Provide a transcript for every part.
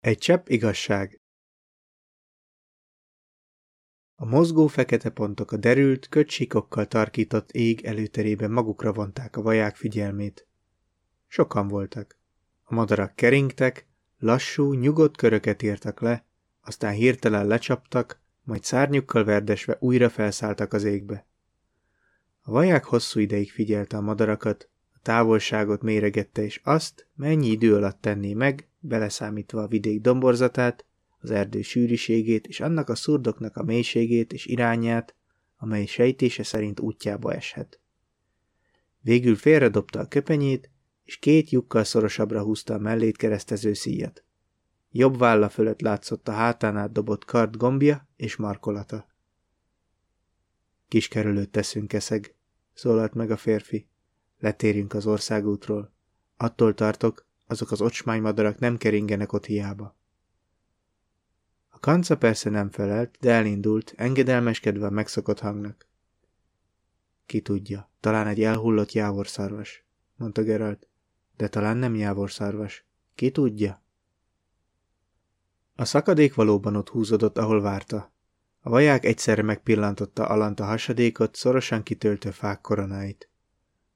Egy csepp igazság A mozgó fekete pontok a derült, köcsíkokkal tarkított ég előterében magukra vonták a vaják figyelmét. Sokan voltak. A madarak keringtek, lassú, nyugodt köröket írtak le, aztán hirtelen lecsaptak, majd szárnyukkal verdesve újra felszálltak az égbe. A vaják hosszú ideig figyelte a madarakat, a távolságot méregette és azt, mennyi idő alatt tenné meg, beleszámítva a vidék domborzatát, az erdő sűrűségét és annak a szurdoknak a mélységét és irányát, amely sejtése szerint útjába eshet. Végül félredobta a köpenyét, és két lyukkal szorosabbra húzta a mellét keresztező szíjat. Jobb válla fölött látszott a hátán át dobott kard gombja és markolata. Kiskerülőt teszünk, eszeg, szólalt meg a férfi. Letérjünk az országútról. Attól tartok, azok az ocsmánymadarak nem keringenek ott hiába. A kanca persze nem felelt, de elindult, engedelmeskedve a megszokott hangnak. Ki tudja, talán egy elhullott jávorszarvas, mondta Geralt, de talán nem jávorszarvas. Ki tudja? A szakadék valóban ott húzódott, ahol várta. A vaják egyszerre megpillantotta Alanta hasadékot, szorosan kitöltő fák koronáit.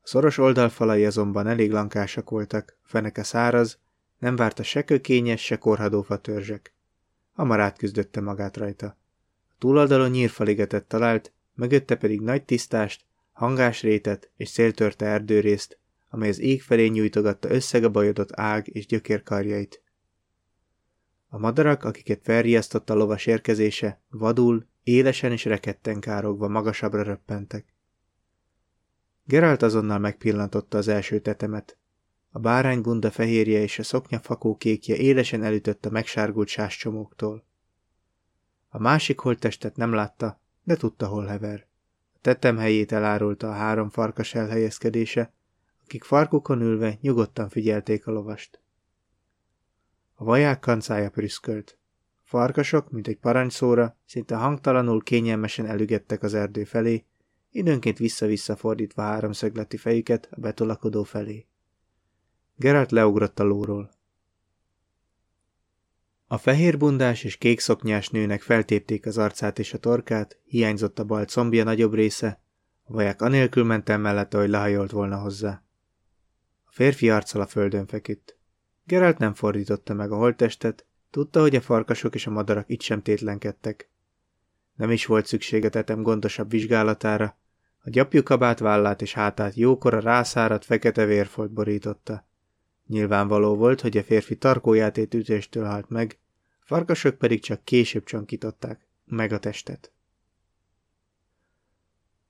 A szoros oldalfalai azonban elég lankásak voltak, feneke száraz, nem várta se kökényes, se korhadó törzsek. Hamar átküzdötte magát rajta. A túloldalon nyírfaligetet talált, mögötte pedig nagy tisztást, hangás rétet és széltörte erdőrészt, amely az ég felé nyújtogatta összegabajodott ág és gyökérkarjait. A madarak, akiket felriasztott a lovas érkezése, vadul, élesen és reketten károgva magasabbra röppentek. Geralt azonnal megpillantotta az első tetemet. A bárány bunda fehérje és a szoknya fakó kékje élesen elütött a megsárgult sáscsomóktól. A másik holttestet nem látta, de tudta, hol hever. A tetem helyét elárulta a három farkas elhelyezkedése, akik farkukon ülve nyugodtan figyelték a lovast. A vaják kancája prüszkölt. A farkasok, mint egy parancsszóra, szinte hangtalanul kényelmesen elügettek az erdő felé, időnként vissza-vissza fordítva háromszögleti fejüket a betolakodó felé. Geralt leugrott a lóról. A fehérbundás és kék szoknyás nőnek feltépték az arcát és a torkát, hiányzott a bal combja nagyobb része, a vaják anélkül mentem mellette, hogy lehajolt volna hozzá. A férfi arccal a földön feküdt. Geralt nem fordította meg a holttestet, tudta, hogy a farkasok és a madarak itt sem tétlenkedtek. Nem is volt szüksége tetem gondosabb vizsgálatára, a gyapjukabát vállát és hátát jókora rászáradt fekete vérfolt borította. Nyilvánvaló volt, hogy a férfi tarkójátét ütéstől halt meg, a farkasok pedig csak később csonkították meg a testet.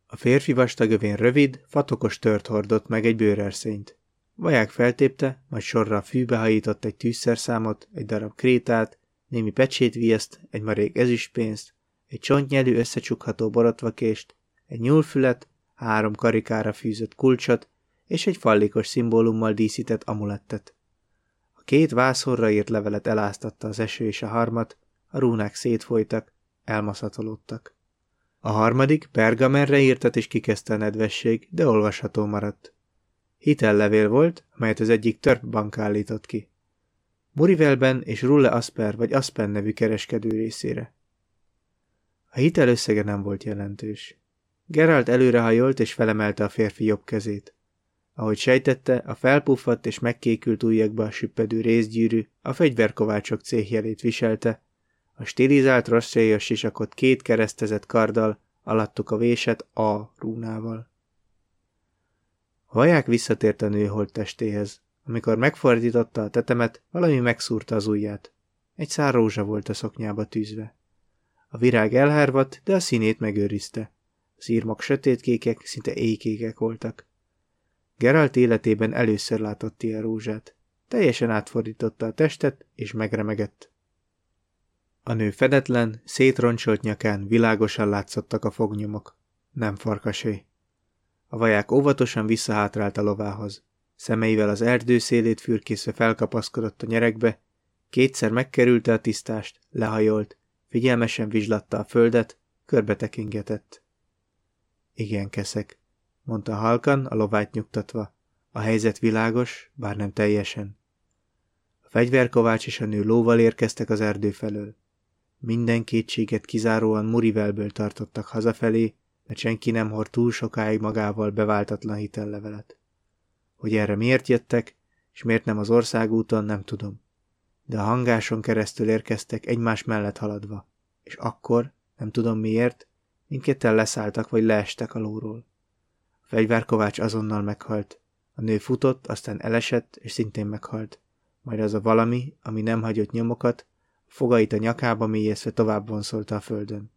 A férfi vastagövén rövid, fatokos tört hordott meg egy bőrerszényt. Vaják feltépte, majd sorra a fűbe hajított egy tűzszerszámot, egy darab krétát, némi pecsétvieszt, egy marék ezüstpénzt, egy csontnyelű összecsukható borotvakést, egy nyúlfület, három karikára fűzött kulcsot és egy fallikos szimbólummal díszített amulettet. A két vászorra írt levelet eláztatta az eső és a harmat, a rúnák szétfolytak, elmaszatolódtak. A harmadik pergamenre írtat és kikezdte a nedvesség, de olvasható maradt. Hitellevél volt, amelyet az egyik törp bank állított ki. Murivelben és Rulle Asper vagy Aspen nevű kereskedő részére. A hitel összege nem volt jelentős. Geralt előrehajolt és felemelte a férfi jobb kezét. Ahogy sejtette, a felpuffadt és megkékült ujjakba süppedő részgyűrű a fegyverkovácsok céhjelét viselte, a stilizált rosszélyos sisakot két keresztezett karddal, alattuk a véset A rúnával. A vaják visszatért a nő holttestéhez. Amikor megfordította a tetemet, valami megszúrta az ujját. Egy szár rózsa volt a szoknyába tűzve. A virág elhárvadt, de a színét megőrizte. Az írmak sötétkékek, szinte éjkékek voltak. Geralt életében először látott ilyen rózsát. Teljesen átfordította a testet, és megremegett. A nő fedetlen, szétroncsolt nyakán világosan látszottak a fognyomok. Nem farkasé. A vaják óvatosan visszahátrált a lovához. Szemeivel az erdő szélét fürkészve felkapaszkodott a nyerekbe, kétszer megkerülte a tisztást, lehajolt, figyelmesen vizslatta a földet, körbe tekingetett. Igen, keszek, mondta halkan, a lovát nyugtatva. A helyzet világos, bár nem teljesen. A fegyverkovács és a nő lóval érkeztek az erdő felől. Minden kétséget kizáróan Murivelből tartottak hazafelé, mert senki nem hord túl sokáig magával beváltatlan hitellevelet. Hogy erre miért jöttek, és miért nem az országúton, nem tudom. De a hangáson keresztül érkeztek egymás mellett haladva, és akkor, nem tudom miért, mindketten leszálltak vagy leestek a lóról. A fegyverkovács azonnal meghalt. A nő futott, aztán elesett, és szintén meghalt. Majd az a valami, ami nem hagyott nyomokat, fogait a nyakába mélyezve tovább vonszolta a földön.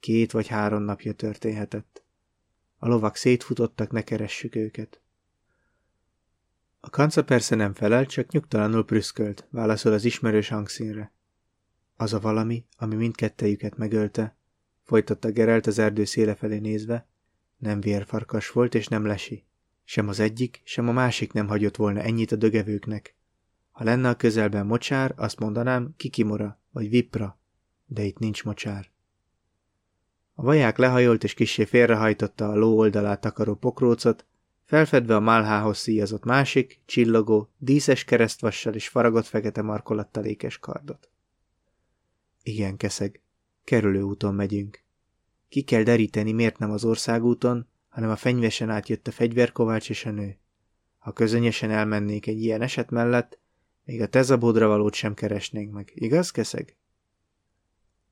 Két vagy három napja történhetett. A lovak szétfutottak, ne keressük őket. A kanca persze nem felelt, csak nyugtalanul prüszkölt, válaszol az ismerős hangszínre. Az a valami, ami mindkettejüket megölte, folytatta Gerelt az erdő széle felé nézve, nem vérfarkas volt és nem lesi. Sem az egyik, sem a másik nem hagyott volna ennyit a dögevőknek. Ha lenne a közelben mocsár, azt mondanám kikimora vagy vipra, de itt nincs mocsár. A vaják lehajolt és kissé félrehajtotta a ló oldalát takaró pokrócot, felfedve a málhához szíjazott másik, csillogó, díszes keresztvassal és faragott fekete markolattal ékes kardot. Igen, keszeg, kerülő úton megyünk. Ki kell deríteni, miért nem az országúton, hanem a fenyvesen átjött a fegyverkovács és a nő. Ha közönyesen elmennék egy ilyen eset mellett, még a tezabodra valót sem keresnénk meg, igaz, keszeg?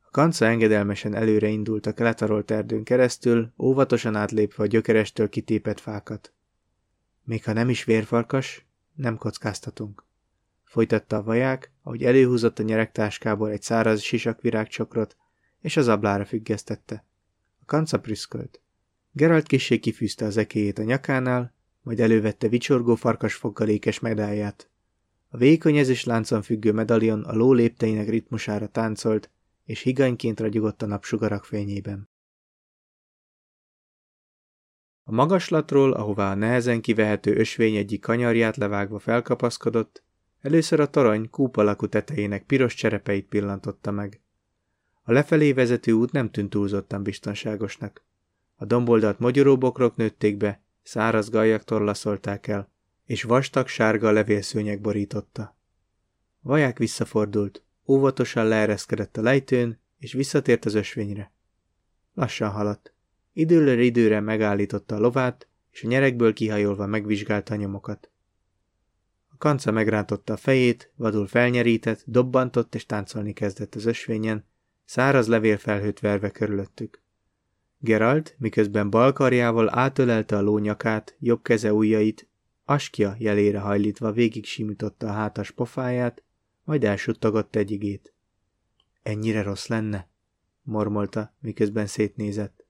A kanca engedelmesen előre indult a letarolt erdőn keresztül, óvatosan átlépve a gyökerestől kitépett fákat. Még ha nem is vérfarkas, nem kockáztatunk. Folytatta a vaják, ahogy előhúzott a nyeregtáskából egy száraz sisakvirágcsokrot, és az ablára függesztette. A kanca prüszkölt. Geralt kissé kifűzte az ekéjét a nyakánál, majd elővette vicsorgó farkas foggalékes medáját. A vékony ezüst láncon függő medalion a ló lépteinek ritmusára táncolt, és higanyként ragyogott a napsugarak fényében. A magaslatról, ahová a nehezen kivehető ösvény egyik kanyarját levágva felkapaszkodott, először a torony kúp tetejének piros cserepeit pillantotta meg. A lefelé vezető út nem tűnt túlzottan biztonságosnak. A domboldalt mogyoróbokrok nőtték be, száraz gajak torlaszolták el, és vastag sárga levélszőnyeg borította. Vaják visszafordult, óvatosan leereszkedett a lejtőn, és visszatért az ösvényre. Lassan haladt. Időről időre megállította a lovát, és a nyerekből kihajolva megvizsgálta a nyomokat. A kanca megrántotta a fejét, vadul felnyerített, dobbantott és táncolni kezdett az ösvényen, száraz levélfelhőt verve körülöttük. Geralt, miközben balkarjával átölelte a ló nyakát, jobb keze ujjait, askja jelére hajlítva végig simította a hátas pofáját, majd elsuttogott egy igét. Ennyire rossz lenne? mormolta, miközben szétnézett.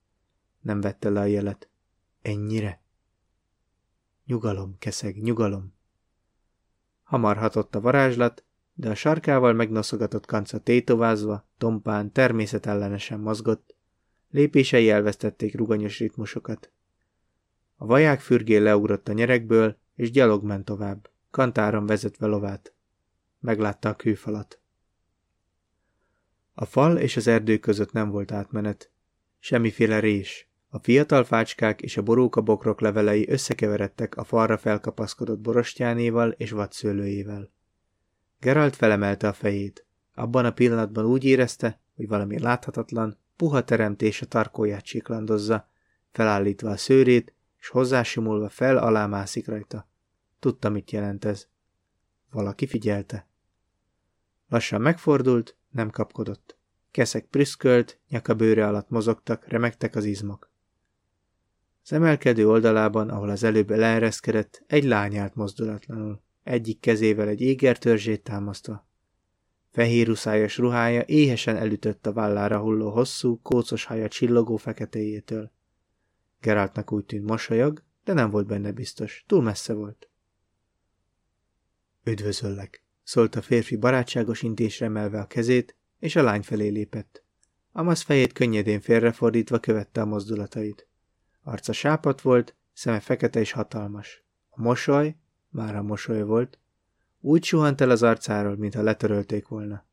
Nem vette le a jelet. Ennyire? Nyugalom, keszeg, nyugalom. Hamar hatott a varázslat, de a sarkával megnoszogatott kanca tétovázva, tompán, természetellenesen mozgott, lépései elvesztették ruganyos ritmusokat. A vaják fürgé leugrott a nyerekből, és gyalog ment tovább, kantáron vezetve lovát. Meglátta a kőfalat. A fal és az erdő között nem volt átmenet. Semmiféle rés. A fiatal fácskák és a borókabokrok levelei összekeveredtek a falra felkapaszkodott borostyánéval és vadszőlőjével. Geralt felemelte a fejét. Abban a pillanatban úgy érezte, hogy valami láthatatlan, puha teremtés a tarkóját csiklandozza, felállítva a szőrét, és hozzásimulva fel alá mászik rajta. Tudta, mit jelent ez. Valaki figyelte. Lassan megfordult, nem kapkodott. Keszek prüszkölt, nyakabőre alatt mozogtak, remektek az izmok. Az emelkedő oldalában, ahol az előbb leereszkedett, egy lány állt mozdulatlanul, egyik kezével egy égertörzsét támasztva. Fehér uszályos ruhája éhesen elütött a vállára hulló hosszú, kócos haja csillogó feketéjétől. Geráltnak úgy tűnt mosolyog, de nem volt benne biztos, túl messze volt. Üdvözöllek, szólt a férfi barátságos intésre emelve a kezét, és a lány felé lépett. Amasz fejét könnyedén félrefordítva követte a mozdulatait. Arca sápat volt, szeme fekete és hatalmas. A mosoly, már a mosoly volt, úgy suhant el az arcáról, mintha letörölték volna.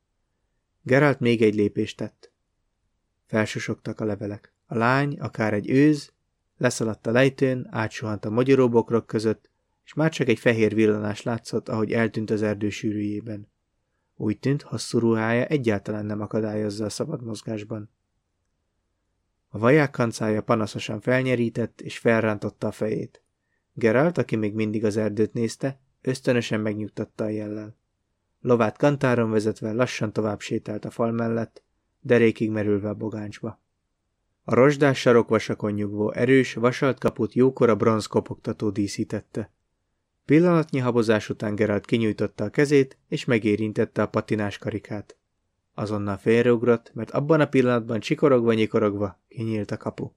Geralt még egy lépést tett. Felsusogtak a levelek. A lány, akár egy őz, leszaladt a lejtőn, átsuhant a magyaróbokrok között, és már csak egy fehér villanás látszott, ahogy eltűnt az erdő sűrűjében. Úgy tűnt, hosszú ruhája egyáltalán nem akadályozza a szabad mozgásban. A vaják kancája panaszosan felnyerített, és felrántotta a fejét. Geralt, aki még mindig az erdőt nézte, ösztönösen megnyugtatta a jellel. Lovát kantáron vezetve lassan tovább sétált a fal mellett, derékig merülve a bogáncsba. A rozsdás sarokvasakon nyugvó erős, vasalt kaput jókora bronz kopogtató díszítette. Pillanatnyi habozás után Geralt kinyújtotta a kezét, és megérintette a patinás karikát. Azonnal félreugrott, mert abban a pillanatban csikorogva-nyikorogva kinyílt a kapu.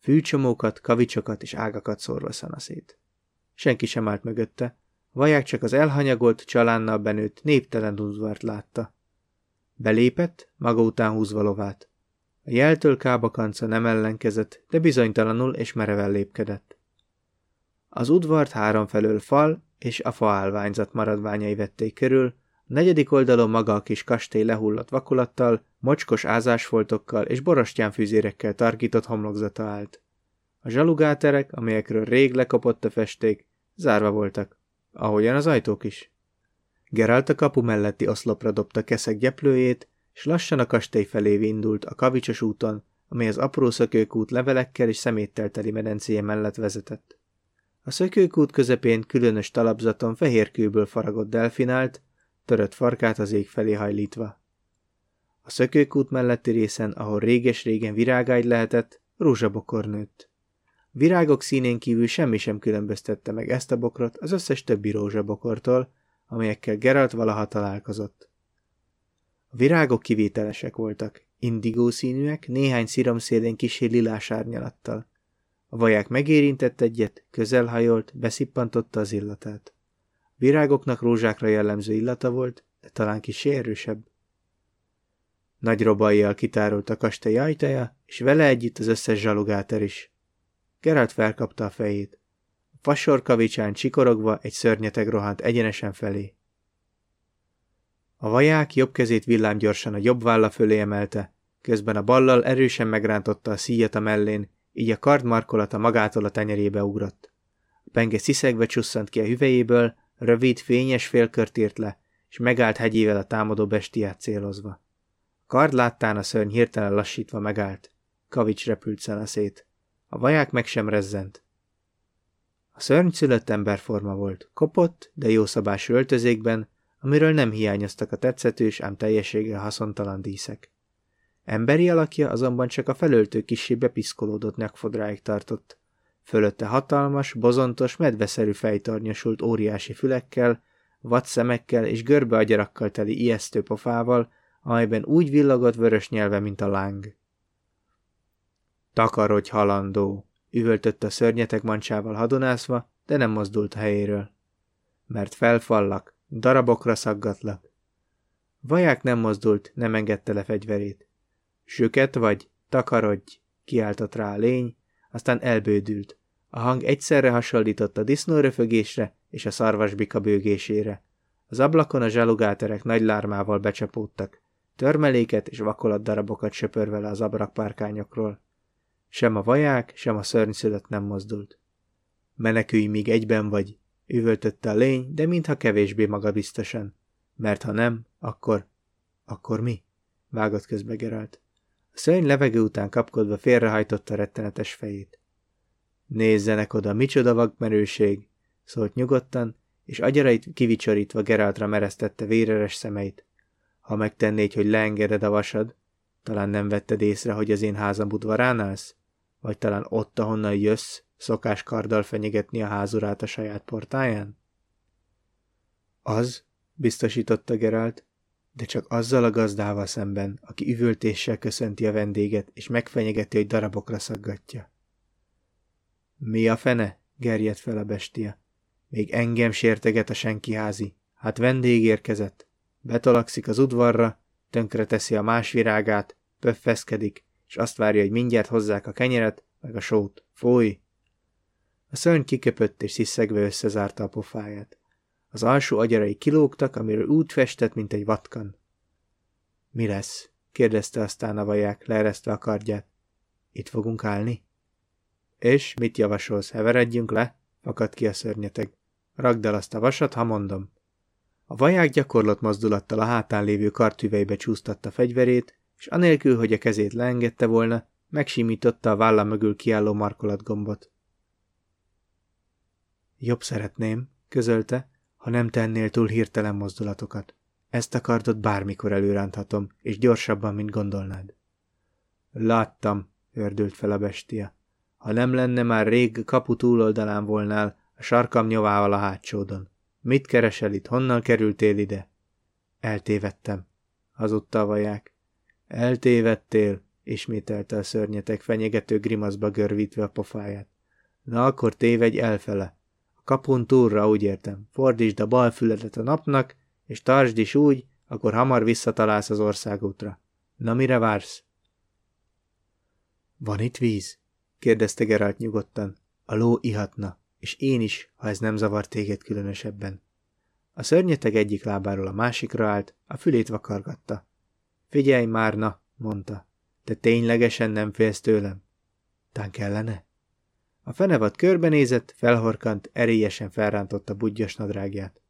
Fűcsomókat, kavicsokat és ágakat szórva szanaszét. Senki sem állt mögötte, vaják csak az elhanyagolt, csalánnal benőtt, néptelen udvart látta. Belépett, maga után húzva lovát. A jeltől kábakanca nem ellenkezett, de bizonytalanul és mereven lépkedett. Az udvart háromfelől fal és a faállványzat maradványai vették körül, negyedik oldalon maga a kis kastély lehullott vakulattal, mocskos ázásfoltokkal és borostyán fűzérekkel tarkított homlokzata állt. A zsalugáterek, amelyekről rég lekopott a festék, zárva voltak, ahogyan az ajtók is. Geralt a kapu melletti oszlopra dobta keszek gyeplőjét, és lassan a kastély felé indult a kavicsos úton, amely az apró szökőkút levelekkel és szeméttel teli medencéje mellett vezetett. A szökőkút közepén különös talapzaton fehér kőből faragott delfinált, törött farkát az ég felé hajlítva. A szökőkút melletti részen, ahol réges-régen virágágy lehetett, rózsabokor nőtt. Virágok színén kívül semmi sem különböztette meg ezt a bokrot az összes többi rózsabokortól, amelyekkel Geralt valaha találkozott. A virágok kivételesek voltak, indigó színűek, néhány szélén kisé lilás árnyalattal. A vaják megérintett egyet, közelhajolt, beszippantotta az illatát. Virágoknak rózsákra jellemző illata volt, de talán kis erősebb. Nagy robajjal kitárult a kastély ajtaja, és vele együtt az összes zsalugáter is. Geralt felkapta a fejét. A fasor kavicsán csikorogva egy szörnyeteg rohant egyenesen felé. A vaják jobb kezét villámgyorsan a jobb válla fölé emelte, közben a ballal erősen megrántotta a szíjat a mellén, így a kard markolata magától a tenyerébe ugrott. A penge sziszegve csusszant ki a hüvejéből, rövid, fényes félkört írt le, és megállt hegyével a támadó bestiát célozva. Kard láttán a szörny hirtelen lassítva megállt. Kavics repült szét. A vaják meg sem rezzent. A szörny szülött emberforma volt, kopott, de jószabású öltözékben, amiről nem hiányoztak a tetszetős, ám teljességgel haszontalan díszek. Emberi alakja azonban csak a felöltő kisé bepiszkolódott nyakfodráig tartott. Fölötte hatalmas, bozontos, medveszerű fejtornyosult óriási fülekkel, vadszemekkel és görbe agyarakkal teli ijesztő pofával, amelyben úgy villogott vörös nyelve, mint a láng. Takarodj, halandó! üvöltött a szörnyetek mancsával hadonászva, de nem mozdult a helyéről. Mert felfallak, darabokra szaggatlak. Vaják nem mozdult, nem engedte le fegyverét. Süket vagy? Takarodj! kiáltott rá a lény, aztán elbődült. A hang egyszerre hasonlított a disznóröfögésre és a szarvasbika bőgésére. Az ablakon a zsalugáterek nagy lármával becsapódtak, törmeléket és vakolat darabokat söpörve le az abrakpárkányokról. Sem a vaják, sem a szörnyszülött nem mozdult. Menekülj, míg egyben vagy, üvöltötte a lény, de mintha kevésbé magabiztosan. Mert ha nem, akkor... Akkor mi? Vágott közbe Geralt. A szörny levegő után kapkodva félrehajtotta rettenetes fejét. Nézzenek oda, micsoda vakmerőség, szólt nyugodtan, és agyarait kivicsorítva Geraltra meresztette véreres szemeit. Ha megtennéd, hogy leengeded a vasad, talán nem vetted észre, hogy az én házam udvarán állsz? Vagy talán ott, ahonnan jössz, szokás karddal fenyegetni a házurát a saját portáján? Az, biztosította Geralt, de csak azzal a gazdával szemben, aki üvöltéssel köszönti a vendéget, és megfenyegeti, hogy darabokra szaggatja. Mi a fene? gerjedt fel a bestia. Még engem sérteget a senki házi. Hát vendég érkezett. Betalakszik az udvarra, tönkre teszi a más virágát, pöffeszkedik, és azt várja, hogy mindjárt hozzák a kenyeret, meg a sót. Fúj! A szörny kiköpött és sziszegve összezárta a pofáját. Az alsó agyarai kilógtak, amiről úgy festett, mint egy vatkan. Mi lesz? kérdezte aztán a vaják, leeresztve a kardját. Itt fogunk állni? És mit javasolsz, heveredjünk le? fakadt ki a szörnyeteg. Ragd el azt a vasat, ha mondom. A vaják gyakorlott mozdulattal a hátán lévő kartüveibe csúsztatta fegyverét, és anélkül, hogy a kezét leengedte volna, megsimította a válla mögül kiálló markolatgombot. Jobb szeretném, közölte, ha nem tennél túl hirtelen mozdulatokat. Ezt a kardot bármikor előránthatom, és gyorsabban, mint gondolnád. Láttam, ördült fel a bestia. Ha nem lenne már rég kapu túloldalán volnál, a sarkam nyomával a hátsódon. Mit keresel itt? Honnan kerültél ide? Eltévedtem, hazudta a vaják. Eltévedtél, ismételte a szörnyetek fenyegető grimaszba görvítve a pofáját. Na akkor tévedj elfele. A kapun túlra, úgy értem. Fordítsd a bal füledet a napnak, és tartsd is úgy, akkor hamar visszatalálsz az országútra. Na mire vársz? Van itt víz? Kérdezte Geralt nyugodtan. A ló ihatna, és én is, ha ez nem zavar téged különösebben. A szörnyeteg egyik lábáról a másikra állt, a fülét vakargatta. Figyelj már, na, mondta. Te ténylegesen nem félsz tőlem? Tán kellene? A fenevad körbenézett, felhorkant, erélyesen felrántotta budgyas nadrágját.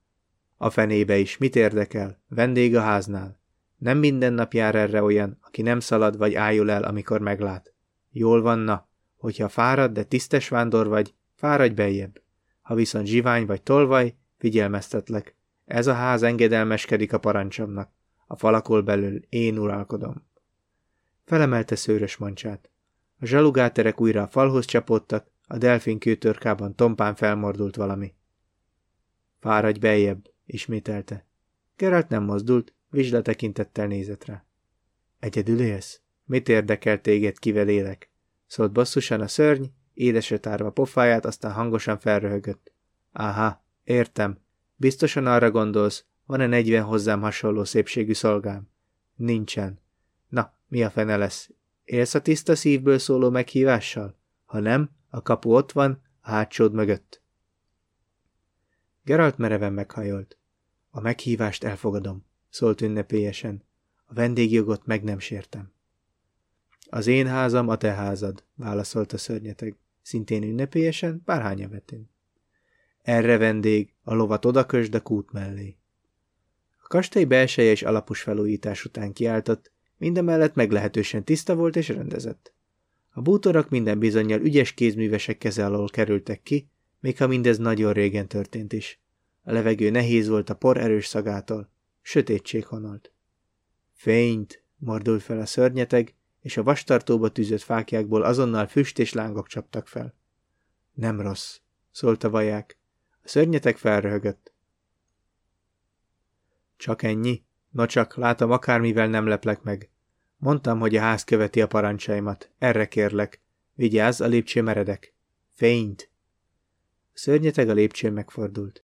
A fenébe is, mit érdekel? Vendég a háznál. Nem minden nap jár erre olyan, aki nem szalad vagy ájul el, amikor meglát. Jól vanna, hogyha fárad, de tisztes vándor vagy, fáradj beljebb. Ha viszont zsivány vagy tolvaj, figyelmeztetlek. Ez a ház engedelmeskedik a parancsomnak. A falakol belül én uralkodom. Felemelte szőrös mancsát. A zsalugáterek újra a falhoz csapódtak, a delfin kőtörkában tompán felmordult valami. Fáradj beljebb, ismételte. Geralt nem mozdult, vizsla tekintettel nézett rá. Egyedül élsz? Mit érdekel téged, kivel élek? Szólt basszusan a szörny, édesre tárva pofáját, aztán hangosan felröhögött. Áha, értem. Biztosan arra gondolsz, van-e negyven hozzám hasonló szépségű szolgám? Nincsen. Na, mi a fene lesz? Élsz a tiszta szívből szóló meghívással? Ha nem, a kapu ott van, a hátsód mögött. Geralt mereven meghajolt. A meghívást elfogadom, szólt ünnepélyesen. A vendégjogot meg nem sértem. Az én házam a te házad, válaszolta szörnyeteg, szintén ünnepélyesen, bárhánya vetén. Erre vendég, a lovat odakösd a kút mellé. A kastély belseje és alapos felújítás után kiáltott, mindemellett meglehetősen tiszta volt és rendezett. A bútorak minden bizonyal ügyes kézművesek keze alól kerültek ki, még ha mindez nagyon régen történt is. A levegő nehéz volt a por erős szagától. Sötétség honolt. Fényt, mordult fel a szörnyeteg, és a vastartóba tűzött fákjákból azonnal füst és lángok csaptak fel. Nem rossz, szólt a vaják. A szörnyetek felröhögött. Csak ennyi? No csak, látom, akármivel nem leplek meg. Mondtam, hogy a ház követi a parancsaimat. Erre kérlek. Vigyázz, a lépcső meredek. Fényt! A szörnyeteg a lépcsőn megfordult.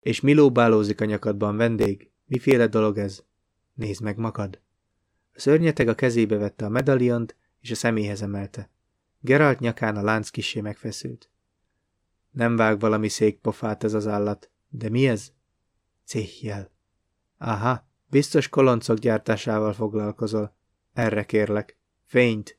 És mi lóbálózik a nyakadban, vendég? Miféle dolog ez? Nézd meg magad! A szörnyeteg a kezébe vette a medaliont, és a szeméhez emelte. Geralt nyakán a lánc kisé megfeszült. Nem vág valami szék pofát ez az állat. De mi ez? Céhjel. Aha, biztos koloncok gyártásával foglalkozol. Erre kérlek. Fényt.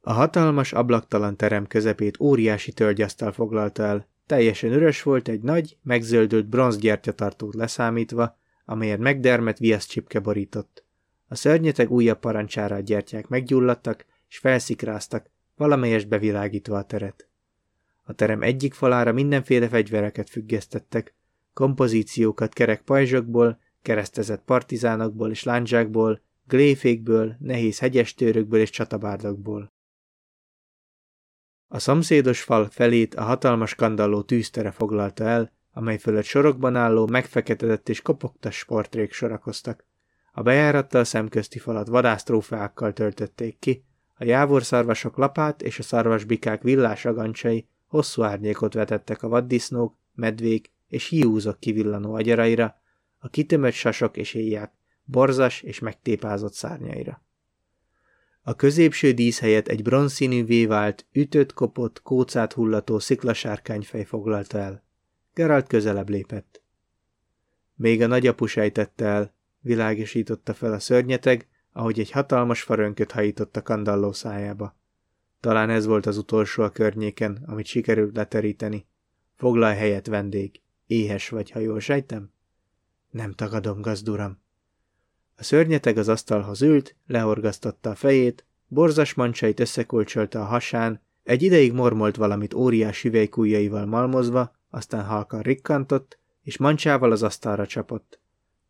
A hatalmas, ablaktalan terem közepét óriási tölgyasztal foglalta el. Teljesen üres volt egy nagy, megzöldült bronzgyertyatartót leszámítva, amelyet megdermet viaszcsipke borított. A szörnyeteg újabb parancsára a gyertyák meggyulladtak, és felszikráztak, valamelyest bevilágítva a teret. A terem egyik falára mindenféle fegyvereket függesztettek, kompozíciókat kerek pajzsokból, keresztezett partizánokból és lándzsákból, gléfékből, nehéz hegyestőrökből és csatabárdokból. A szomszédos fal felét a hatalmas kandalló tűztere foglalta el, amely fölött sorokban álló, megfeketedett és kopogtas sportrék sorakoztak. A bejárattal szemközti falat vadásztrófákkal töltötték ki, a jávorszarvasok lapát és a szarvasbikák villás agancsai hosszú árnyékot vetettek a vaddisznók, medvék és hiúzok kivillanó agyaraira, a kitömött sasok és éjják, borzas és megtépázott szárnyaira. A középső dísz helyett egy bronzszínű vévált, ütött, kopott, kócát hullató sziklasárkányfej foglalta el. Geralt közelebb lépett. Még a nagyapu sejtette el, világosította fel a szörnyeteg, ahogy egy hatalmas farönköt hajított a kandalló szájába. Talán ez volt az utolsó a környéken, amit sikerült leteríteni. Foglalj helyet, vendég. Éhes vagy, ha jól sejtem? Nem tagadom, gazduram. A szörnyeteg az asztalhoz ült, lehorgasztotta a fejét, borzas mancsait összekolcsolta a hasán, egy ideig mormolt valamit óriás hüvelykújjaival malmozva, aztán halkan rikkantott, és mancsával az asztalra csapott.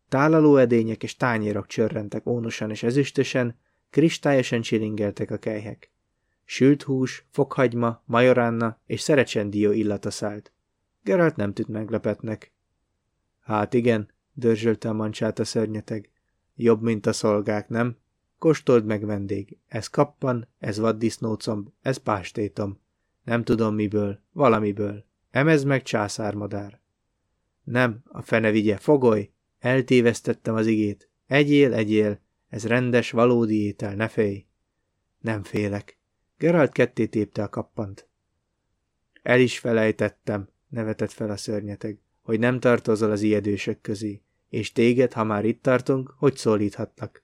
Tálaló edények és tányérok csörrentek ónosan és ezüstösen, kristályosan csilingeltek a kejhek. Sült hús, fokhagyma, majoránna és szerecsendió illata szállt. Geralt nem tűnt meglepetnek. Hát igen, dörzsölte a mancsát a szörnyeteg. Jobb, mint a szolgák, nem? Kóstold meg, vendég. Ez kappan, ez vaddisznócomb, ez pástétom. Nem tudom miből, valamiből. Emez meg császármadár. Nem, a fene vigye, fogoly! Eltévesztettem az igét. Egyél, egyél, ez rendes, valódi étel, ne félj. Nem félek. Geralt ketté tépte a kappant. El is felejtettem, nevetett fel a szörnyeteg, hogy nem tartozol az ijedősök közé, és téged, ha már itt tartunk, hogy szólíthatnak.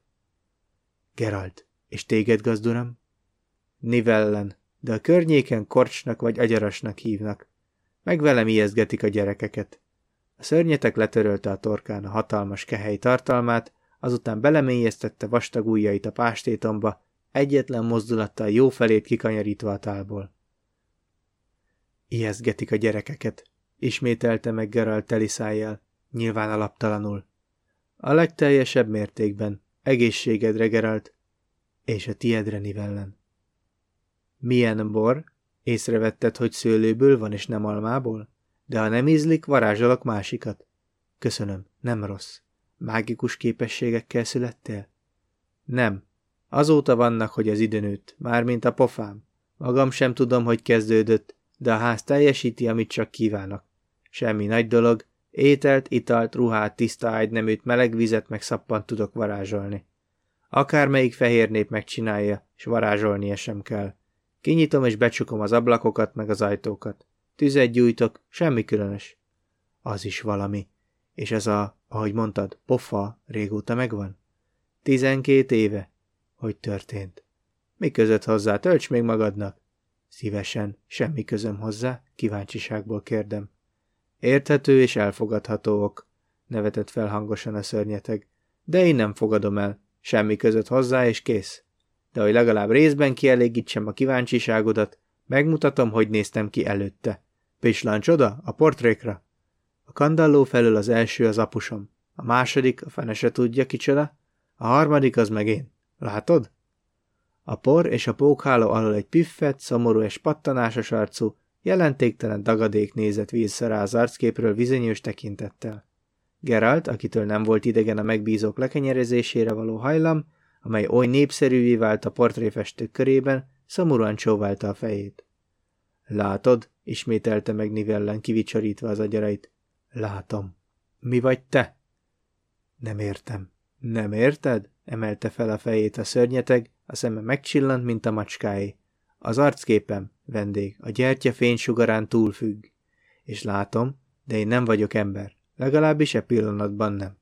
Geralt, és téged, gazduram? Nivellen, de a környéken korcsnak vagy agyarasnak hívnak. Meg velem ijeszgetik a gyerekeket. A szörnyetek letörölte a torkán a hatalmas kehely tartalmát, azután belemélyeztette vastag ujjait a pástétomba, egyetlen mozdulattal jó felét kikanyarítva a tálból. Ijeszgetik a gyerekeket, ismételte meg Geralt teliszájjal, nyilván alaptalanul. A legteljesebb mértékben, egészségedre, Geralt, és a tiedre nivellen. Milyen bor? Észrevetted, hogy szőlőből van és nem almából? De ha nem ízlik, varázsolok másikat. Köszönöm, nem rossz. Mágikus képességekkel születtél? Nem. Azóta vannak, hogy az időnőtt, mármint a pofám. Magam sem tudom, hogy kezdődött, de a ház teljesíti, amit csak kívánok. Semmi nagy dolog, ételt, italt, ruhát, tiszta ágyneműt, meleg vizet meg szappant tudok varázsolni. Akármelyik fehér nép megcsinálja, és varázsolnia sem kell. Kinyitom és becsukom az ablakokat, meg az ajtókat. Tüzet gyújtok, semmi különös. Az is valami. És ez a, ahogy mondtad, pofa régóta megvan? Tizenkét éve. Hogy történt? Mi között hozzá? Tölts még magadnak. Szívesen, semmi közöm hozzá, kíváncsiságból kérdem. Érthető és elfogadható ok, nevetett fel hangosan a szörnyeteg. De én nem fogadom el, semmi között hozzá, és kész. De hogy legalább részben kielégítsem a kíváncsiságodat, megmutatom, hogy néztem ki előtte. Pisláncs oda, a portrékra. A kandalló felől az első az apusom, a második, a fene se tudja kicsoda, a harmadik az meg én. Látod? A por és a pókháló alól egy piffet, szomorú és pattanásos arcú, jelentéktelen dagadék nézett vissza rá az arcképről vizenyős tekintettel. Geralt, akitől nem volt idegen a megbízók lekenyerezésére való hajlam, amely oly népszerűvé vált a portréfestők körében, szomorúan csóválta a fejét. Látod, ismételte meg Nivellen kivicsorítva az agyarait. Látom. Mi vagy te? Nem értem. Nem érted? emelte fel a fejét a szörnyeteg, a szeme megcsillant, mint a macskáé. Az arcképem, vendég, a gyertya fénysugarán túlfügg. És látom, de én nem vagyok ember. Legalábbis e pillanatban nem.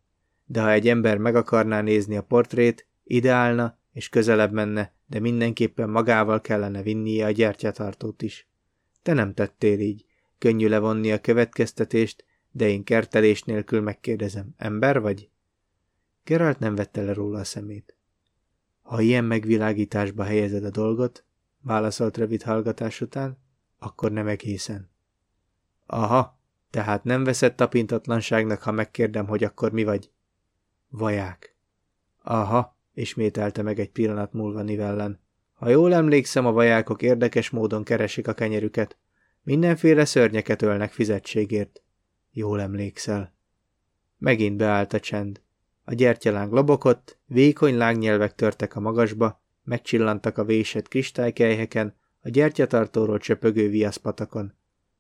De ha egy ember meg akarná nézni a portrét, ideálna és közelebb menne, de mindenképpen magával kellene vinnie a gyertyatartót is. Te nem tettél így. Könnyű levonni a következtetést, de én kertelés nélkül megkérdezem, ember vagy? Geralt nem vette le róla a szemét. Ha ilyen megvilágításba helyezed a dolgot, válaszolt rövid hallgatás után, akkor nem egészen. Aha, tehát nem veszed tapintatlanságnak, ha megkérdem, hogy akkor mi vagy? Vaják. Aha, ismételte meg egy pillanat múlva Nivellen. Ha jól emlékszem, a vajákok érdekes módon keresik a kenyerüket. Mindenféle szörnyeket ölnek fizetségért. Jól emlékszel. Megint beállt a csend. A gyertyaláng lobokott, vékony lángnyelvek törtek a magasba, megcsillantak a vésett kristálykelyheken, a gyertyatartóról csöpögő viaszpatakon.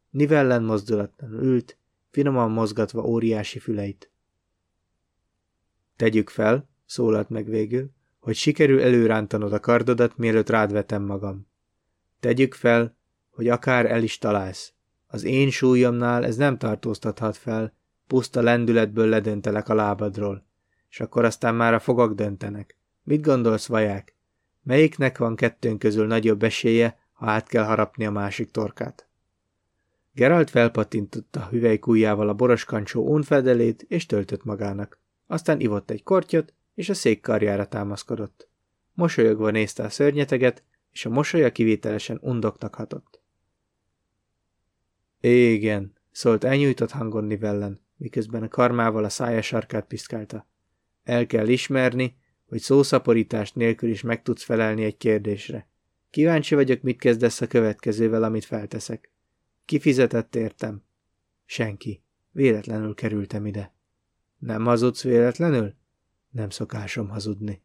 Nivellen mozdulatlan ült, finoman mozgatva óriási füleit. Tegyük fel, szólalt meg végül, hogy sikerül előrántanod a kardodat, mielőtt rád vetem magam. Tegyük fel, hogy akár el is találsz. Az én súlyomnál ez nem tartóztathat fel, puszta lendületből ledöntelek a lábadról, és akkor aztán már a fogak döntenek. Mit gondolsz, vaják? Melyiknek van kettőnk közül nagyobb esélye, ha át kell harapni a másik torkát. Geralt felpattintotta hüvelykújjával a boroskancsó ónfedelét, és töltött magának. Aztán ivott egy kortyot, és a székkarjára támaszkodott. Mosolyogva nézte a szörnyeteget, és a mosolya kivételesen undoknak hatott. Igen, szólt elnyújtott hangon Nivellen, miközben a karmával a szája sarkát piszkálta. El kell ismerni, hogy szószaporítás nélkül is meg tudsz felelni egy kérdésre. Kíváncsi vagyok, mit kezdesz a következővel, amit felteszek. Ki fizetett értem? Senki. Véletlenül kerültem ide. Nem hazudsz véletlenül? Nem szokásom hazudni.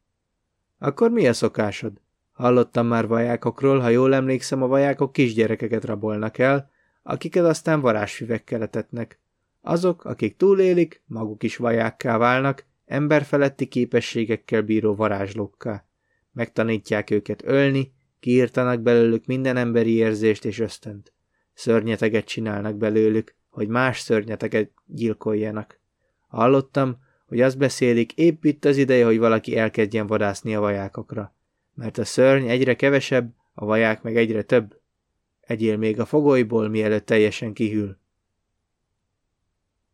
Akkor mi a szokásod? Hallottam már vajákokról, ha jól emlékszem, a vajákok kisgyerekeket rabolnak el, akiket aztán varázsfüvekkel etetnek. Azok, akik túlélik, maguk is vajákká válnak, emberfeletti képességekkel bíró varázslókká. Megtanítják őket ölni, kiírtanak belőlük minden emberi érzést és ösztönt. Szörnyeteget csinálnak belőlük, hogy más szörnyeteket gyilkoljanak. Hallottam, hogy azt beszélik, épp itt az ideje, hogy valaki elkezdjen vadászni a vajákokra. Mert a szörny egyre kevesebb, a vaják meg egyre több. Egyél még a fogolyból, mielőtt teljesen kihűl.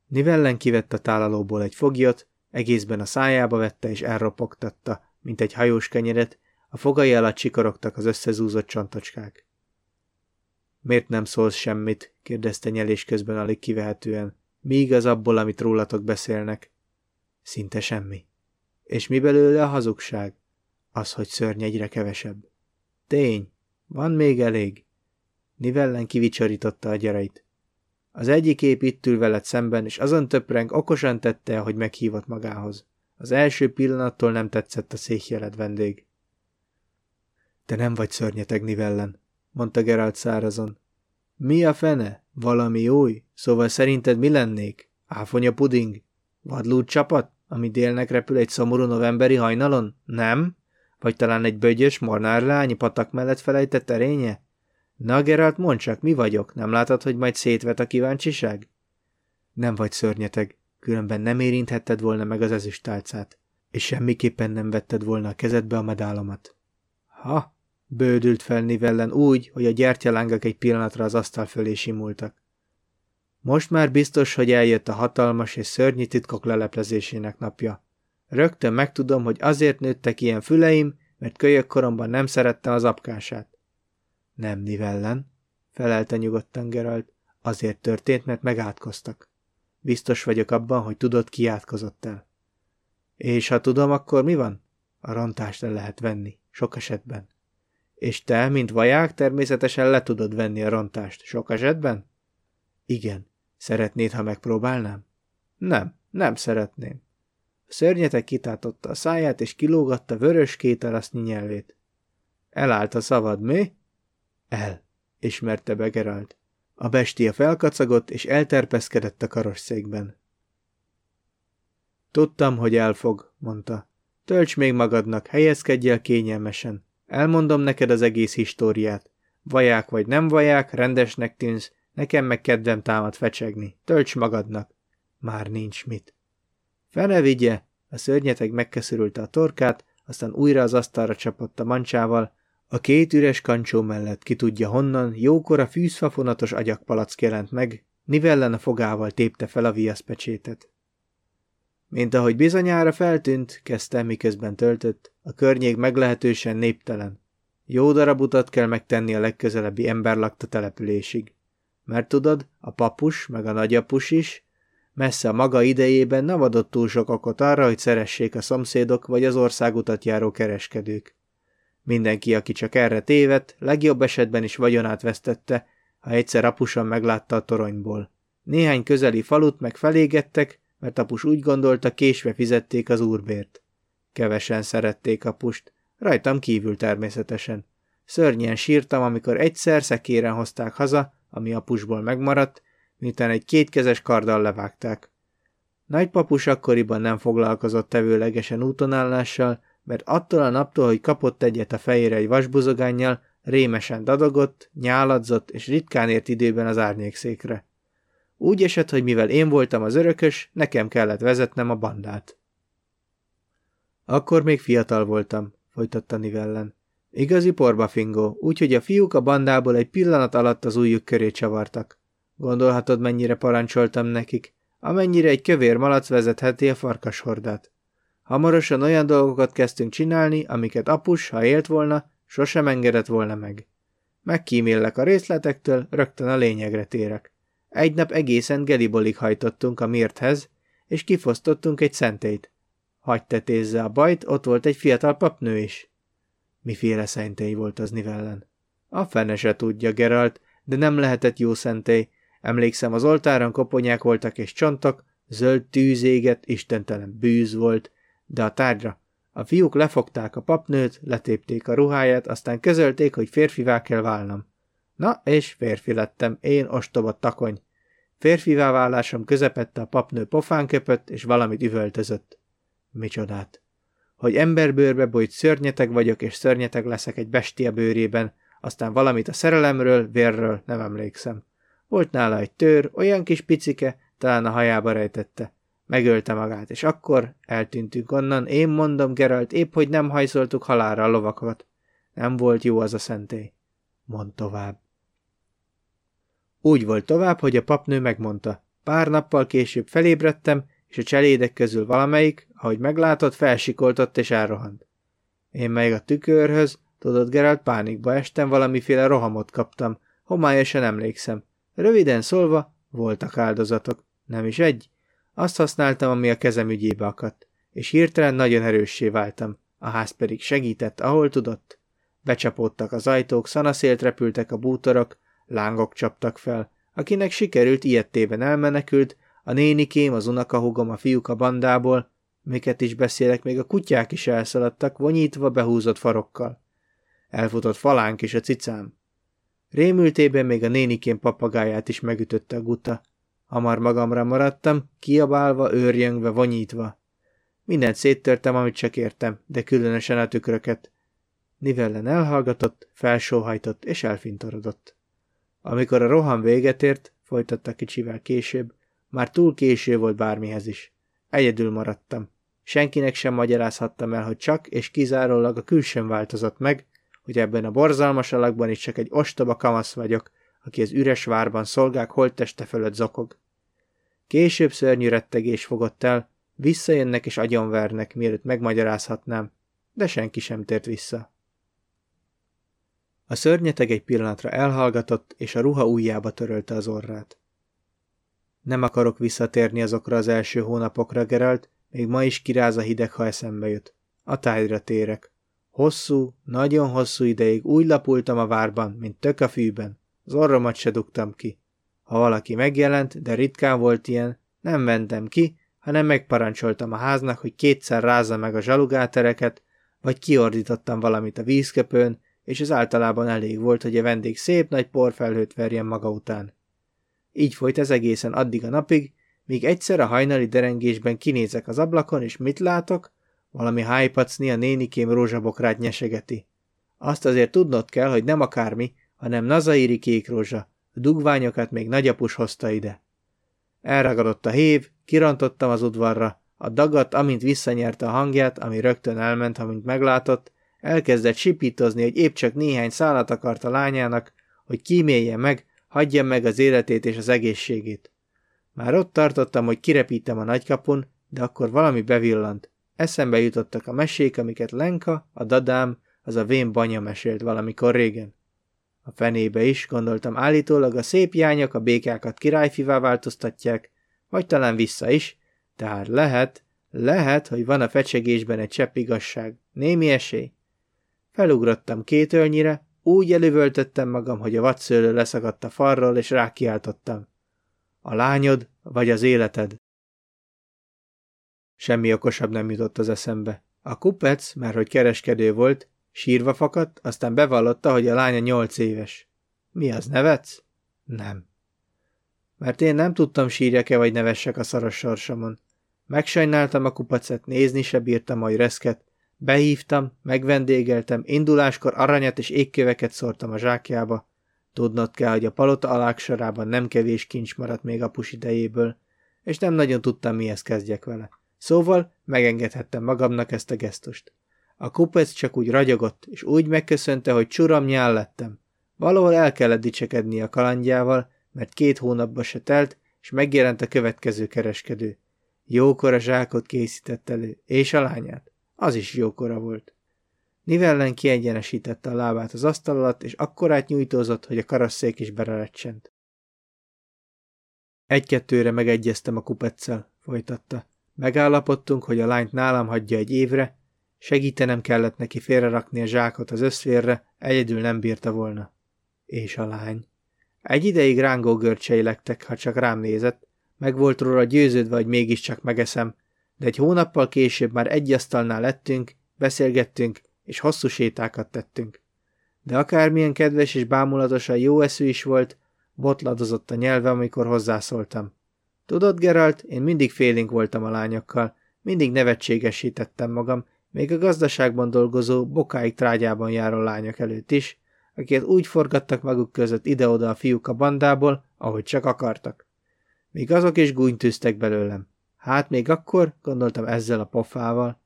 Nivellen kivett a tálalóból egy foglyot, egészben a szájába vette és elropogtatta, mint egy hajós kenyeret, a fogai alatt csikorogtak az összezúzott csontocskák. Miért nem szólsz semmit? kérdezte nyelés közben alig kivehetően. Mi igaz abból, amit rólatok beszélnek? Szinte semmi. És mi belőle a hazugság? Az, hogy szörny egyre kevesebb. Tény, van még elég. Nivellen kivicsarította a gyereit. Az egyik kép itt ül veled szemben, és azon töpreng okosan tette, hogy meghívott magához. Az első pillanattól nem tetszett a székjeled vendég. Te nem vagy szörnyeteg, Nivellen, mondta Geralt szárazon. Mi a fene? Valami új? Szóval szerinted mi lennék? Áfonya puding? Vadlúd csapat, ami délnek repül egy szomorú novemberi hajnalon? Nem? Vagy talán egy bögyös mornárlány patak mellett felejtett erénye? Na, Geralt, mondd csak, mi vagyok? Nem látod, hogy majd szétvet a kíváncsiság? Nem vagy szörnyeteg, különben nem érinthetted volna meg az ezüstálcát, és semmiképpen nem vetted volna a kezedbe a medálomat. Ha, bődült fel Nivellen úgy, hogy a gyertyalángak egy pillanatra az asztal fölé simultak. Most már biztos, hogy eljött a hatalmas és szörnyi titkok leleplezésének napja. Rögtön megtudom, hogy azért nőttek ilyen füleim, mert kölyök koromban nem szerettem az apkását. Nem Nivellen, felelte nyugodtan Geralt, azért történt, mert megátkoztak. Biztos vagyok abban, hogy tudod, ki átkozott el. És ha tudom, akkor mi van? A rontást el lehet venni, sok esetben. És te, mint vaják, természetesen le tudod venni a rontást, sok esetben? Igen. Szeretnéd, ha megpróbálnám? Nem, nem szeretném. A szörnyetek kitátotta a száját, és kilógatta vörös kétarasznyi nyelvét. Elállt a szavad, mi? El, ismerte be Geralt. A bestia felkacagott, és elterpeszkedett a karosszékben. Tudtam, hogy elfog, mondta. Tölts még magadnak, helyezkedj el kényelmesen. Elmondom neked az egész históriát. Vaják vagy nem vaják, rendesnek tűnsz, nekem meg kedvem támad fecsegni. Tölts magadnak. Már nincs mit. Fene vigye! A szörnyeteg megkeszörülte a torkát, aztán újra az asztalra csapott a mancsával, a két üres kancsó mellett ki tudja honnan, jókora fűzfafonatos agyakpalack jelent meg, nivellen a fogával tépte fel a viaszpecsétet. Mint ahogy bizonyára feltűnt, kezdte, miközben töltött, a környék meglehetősen néptelen. Jó darab utat kell megtenni a legközelebbi emberlakta településig. Mert tudod, a papus, meg a nagyapus is, messze a maga idejében nem adott túl sok okot arra, hogy szeressék a szomszédok vagy az országutat járó kereskedők. Mindenki, aki csak erre tévedt, legjobb esetben is vagyonát vesztette, ha egyszer apusan meglátta a toronyból. Néhány közeli falut meg felégettek, mert apus úgy gondolta, késve fizették az úrbért. Kevesen szerették apust, rajtam kívül természetesen. Szörnyen sírtam, amikor egyszer szekéren hozták haza, ami apusból megmaradt, miután egy kétkezes karddal levágták. Nagypapus akkoriban nem foglalkozott tevőlegesen útonállással, mert attól a naptól, hogy kapott egyet a fejére egy vasbuzogánnyal, rémesen dadogott, nyáladzott, és ritkán ért időben az árnyékszékre. Úgy esett, hogy mivel én voltam az örökös, nekem kellett vezetnem a bandát. Akkor még fiatal voltam, folytatta Nivellen, Igazi porbafingó, úgyhogy a fiúk a bandából egy pillanat alatt az ujjuk köré csavartak. Gondolhatod, mennyire parancsoltam nekik, amennyire egy kövér malac vezetheti a farkashordát. Hamarosan olyan dolgokat kezdtünk csinálni, amiket apus, ha élt volna, sosem engedett volna meg. Megkíméllek a részletektől, rögtön a lényegre térek. Egy nap egészen gelibolig hajtottunk a mirthez, és kifosztottunk egy szentét. Hagy tetézze a bajt, ott volt egy fiatal papnő is. Miféle szentély volt az Nivellen? A fene se tudja, Geralt, de nem lehetett jó szentély. Emlékszem, az oltáron koponyák voltak és csontok, zöld tűz égett, istentelen bűz volt, de a tárgyra. A fiúk lefogták a papnőt, letépték a ruháját, aztán közölték, hogy férfivá kell válnom. Na, és férfi lettem, én ostoba takony. Férfivá válásom közepette a papnő pofán köpött, és valamit üvöltözött. Micsodát? Hogy emberbőrbe bújt szörnyeteg vagyok, és szörnyeteg leszek egy bestia bőrében, aztán valamit a szerelemről, vérről nem emlékszem. Volt nála egy tör, olyan kis picike, talán a hajába rejtette. Megölte magát, és akkor eltűntünk onnan, én mondom, Geralt, épp hogy nem hajszoltuk halára a lovakat. Nem volt jó az a szentély. Mond tovább. Úgy volt tovább, hogy a papnő megmondta. Pár nappal később felébredtem, és a cselédek közül valamelyik, ahogy meglátott, felsikoltott és elrohant. Én meg a tükörhöz, tudod, Geralt, pánikba estem, valamiféle rohamot kaptam. Homályosan emlékszem. Röviden szólva, voltak áldozatok. Nem is egy. Azt használtam, ami a kezem ügyébe akadt, és hirtelen nagyon erőssé váltam. A ház pedig segített, ahol tudott. Becsapódtak az ajtók, szanaszélt repültek a bútorok, lángok csaptak fel. Akinek sikerült, ilyettében elmenekült, a nénikém, az unokahúgom, a fiúk a bandából, miket is beszélek, még a kutyák is elszaladtak, vonyítva behúzott farokkal. Elfutott falánk is a cicám. Rémültében még a nénikém papagáját is megütötte a guta. Hamar magamra maradtam, kiabálva, őrjöngve, vonyítva. Mindent széttörtem, amit csak értem, de különösen a tükröket. Nivellen elhallgatott, felsóhajtott és elfintorodott. Amikor a roham véget ért, folytatta kicsivel később, már túl késő volt bármihez is. Egyedül maradtam. Senkinek sem magyarázhattam el, hogy csak és kizárólag a külsőm változott meg, hogy ebben a borzalmas alakban is csak egy ostoba kamasz vagyok, aki az üres várban szolgák holtteste fölött zokog. Később szörnyű rettegés fogott el, visszajönnek és agyonvernek, mielőtt megmagyarázhatnám, de senki sem tért vissza. A szörnyeteg egy pillanatra elhallgatott, és a ruha ujjába törölte az orrát. Nem akarok visszatérni azokra az első hónapokra, Geralt, még ma is kiráz a hideg, ha eszembe jut. A tájra térek. Hosszú, nagyon hosszú ideig úgy lapultam a várban, mint tök a fűben. Az se dugtam ki. Ha valaki megjelent, de ritkán volt ilyen, nem mentem ki, hanem megparancsoltam a háznak, hogy kétszer rázza meg a zsalugátereket, vagy kiordítottam valamit a vízköpőn, és ez általában elég volt, hogy a vendég szép nagy porfelhőt verjen maga után. Így folyt ez egészen addig a napig, míg egyszer a hajnali derengésben kinézek az ablakon, és mit látok? Valami hájpacni a nénikém rózsabokrát nyesegeti. Azt azért tudnod kell, hogy nem akármi, hanem nazairi kék rózsa. A dugványokat még nagyapus hozta ide. Elragadott a hév, kirantottam az udvarra, a dagat, amint visszanyerte a hangját, ami rögtön elment, amint meglátott, elkezdett sipítozni, hogy épp csak néhány szállat akart a lányának, hogy kímélje meg, hagyja meg az életét és az egészségét. Már ott tartottam, hogy kirepítem a nagykapun, de akkor valami bevillant. Eszembe jutottak a mesék, amiket Lenka, a dadám, az a vén banya mesélt valamikor régen. A fenébe is, gondoltam, állítólag a szép jányok a békákat királyfivá változtatják, vagy talán vissza is, tehát lehet, lehet, hogy van a fecsegésben egy csepp igazság, némi esély. Felugrottam két ölnyire, úgy elüvöltöttem magam, hogy a vadszőlő leszakadt a farról, és rákiáltottam. A lányod, vagy az életed? Semmi okosabb nem jutott az eszembe. A kupec, mert hogy kereskedő volt, sírva fakadt, aztán bevallotta, hogy a lánya nyolc éves. Mi az, nevetsz? Nem. Mert én nem tudtam sírjak-e vagy nevessek a szaros sorsomon. Megsajnáltam a kupacet, nézni se bírtam, hogy reszket, Behívtam, megvendégeltem, induláskor aranyat és égköveket szórtam a zsákjába. Tudnod kell, hogy a palota aláksorában nem kevés kincs maradt még apus idejéből, és nem nagyon tudtam, mihez kezdjek vele. Szóval megengedhettem magamnak ezt a gesztust. A kupec csak úgy ragyogott, és úgy megköszönte, hogy csuram nyál lettem. Valahol el kellett dicsekedni a kalandjával, mert két hónapba se telt, és megjelent a következő kereskedő. Jókora zsákot készített elő, és a lányát. Az is jókora volt. Nivellen kiegyenesítette a lábát az asztal alatt, és akkorát nyújtózott, hogy a karosszék is belerecsent. Egy-kettőre megegyeztem a kupeccel, folytatta. Megállapodtunk, hogy a lányt nálam hagyja egy évre, segítenem kellett neki félrerakni a zsákot az összférre, egyedül nem bírta volna. És a lány. Egy ideig rángó görcsei lektek, ha csak rám nézett, meg volt róla győződve, hogy mégiscsak megeszem, de egy hónappal később már egy asztalnál lettünk, beszélgettünk, és hosszú sétákat tettünk. De akármilyen kedves és bámulatosan jó eszű is volt, botladozott a nyelve, amikor hozzászóltam. Tudod, Geralt, én mindig félénk voltam a lányokkal, mindig nevetségesítettem magam, még a gazdaságban dolgozó, bokáig trágyában járó lányok előtt is, akiket úgy forgattak maguk között ide-oda a fiúk a bandából, ahogy csak akartak. Még azok is gúnytűztek belőlem. Hát még akkor, gondoltam ezzel a pofával,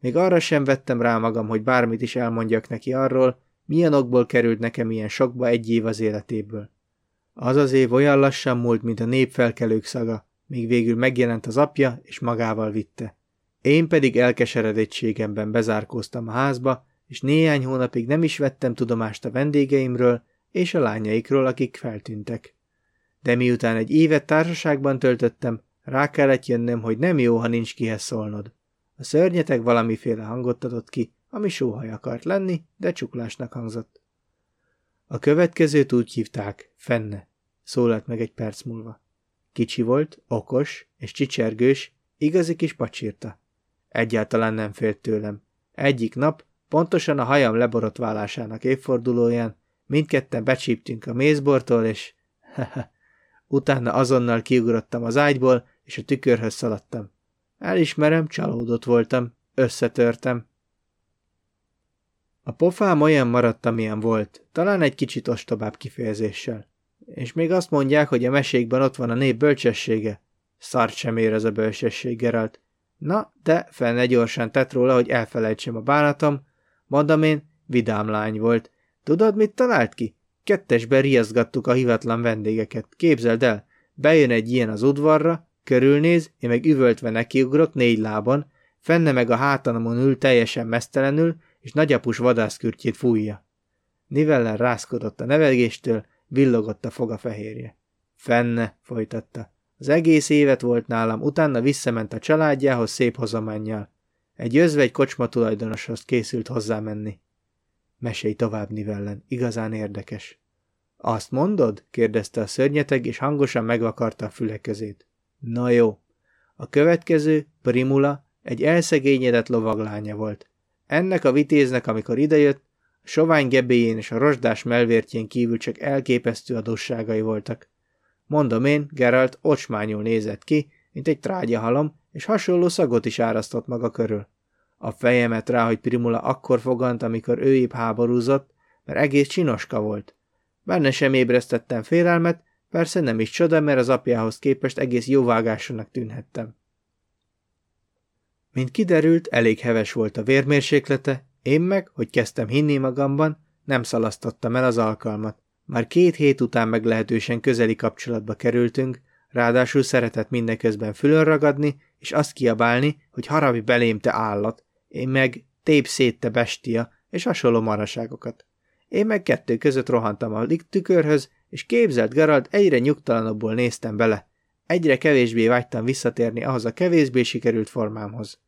még arra sem vettem rá magam, hogy bármit is elmondjak neki arról, milyen okból került nekem ilyen sokba egy év az életéből. Az az év olyan lassan múlt, mint a népfelkelők szaga, míg végül megjelent az apja, és magával vitte. Én pedig elkeseredettségemben bezárkóztam a házba, és néhány hónapig nem is vettem tudomást a vendégeimről és a lányaikról, akik feltűntek. De miután egy évet társaságban töltöttem, rá kellett jönnöm, hogy nem jó, ha nincs kihez szólnod. A szörnyeteg valamiféle hangot adott ki, ami sóhaj akart lenni, de csuklásnak hangzott. A következőt úgy hívták, Fenne, szólalt meg egy perc múlva. Kicsi volt, okos és csicsergős, igazi kis pacsírta. Egyáltalán nem félt tőlem. Egyik nap, pontosan a hajam leborotválásának évfordulóján, mindketten becsíptünk a mézbortól, és utána azonnal kiugrottam az ágyból, és a tükörhöz szaladtam. Elismerem, csalódott voltam, összetörtem. A pofám olyan maradt, amilyen volt, talán egy kicsit ostobább kifejezéssel. És még azt mondják, hogy a mesékben ott van a nép bölcsessége. Szart sem ér ez a bölcsesség, Geralt. Na, de fenne gyorsan tett róla, hogy elfelejtsem a bánatom. Mondom én, vidám lány volt. Tudod, mit talált ki? Kettesben riaszgattuk a hivatlan vendégeket. Képzeld el, bejön egy ilyen az udvarra, körülnéz, én meg üvöltve nekiugrok négy lábon, fenne meg a hátanomon ül teljesen mesztelenül, és nagyapus vadászkürtjét fújja. Nivellen rászkodott a nevelgéstől, villogott a foga fehérje. Fenne, folytatta. Az egész évet volt nálam, utána visszament a családjához szép hozományjal. Egy özvegy kocsma tulajdonoshoz készült hozzámenni. Mesélj tovább, Nivellen, igazán érdekes. Azt mondod? kérdezte a szörnyeteg, és hangosan megvakarta a füle közét. Na jó. A következő, Primula, egy elszegényedett lovaglánya volt. Ennek a vitéznek, amikor idejött, a sovány gebéjén és a rozsdás melvértjén kívül csak elképesztő adósságai voltak. Mondom én, Geralt ocsmányul nézett ki, mint egy trágyahalom, és hasonló szagot is árasztott maga körül. A fejemet rá, hogy Primula akkor fogant, amikor ő épp háborúzott, mert egész csinoska volt. Benne sem ébresztettem félelmet, persze nem is csoda, mert az apjához képest egész jóvágásúnak tűnhettem. Mint kiderült, elég heves volt a vérmérséklete, én meg, hogy kezdtem hinni magamban, nem szalasztottam el az alkalmat. Már két hét után meglehetősen közeli kapcsolatba kerültünk, ráadásul szeretett mindeközben fülön és azt kiabálni, hogy harabi belém te állat, én meg tép szét te bestia, és hasonló maraságokat. Én meg kettő között rohantam a tükörhöz, és képzelt Geralt, egyre nyugtalanabbul néztem bele. Egyre kevésbé vágytam visszatérni ahhoz a kevésbé sikerült formámhoz.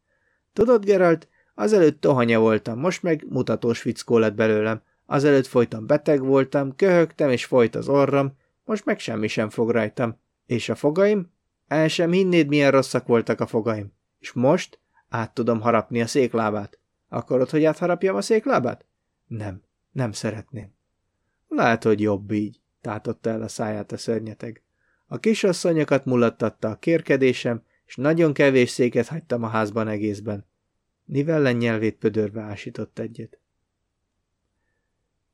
Tudod, Geralt, azelőtt tohanya voltam, most meg mutatós fickó lett belőlem. Azelőtt folyton beteg voltam, köhögtem és folyt az orram, most meg semmi sem fog rajtam. És a fogaim? El sem hinnéd, milyen rosszak voltak a fogaim. És most át tudom harapni a széklábát. Akarod, hogy átharapjam a széklábát? Nem, nem szeretném. Lehet, hogy jobb így, tátotta el a száját a szörnyeteg. A kisasszonyokat mulattatta a kérkedésem, és nagyon kevés széket hagytam a házban egészben. Nivellen nyelvét pödörve ásított egyet.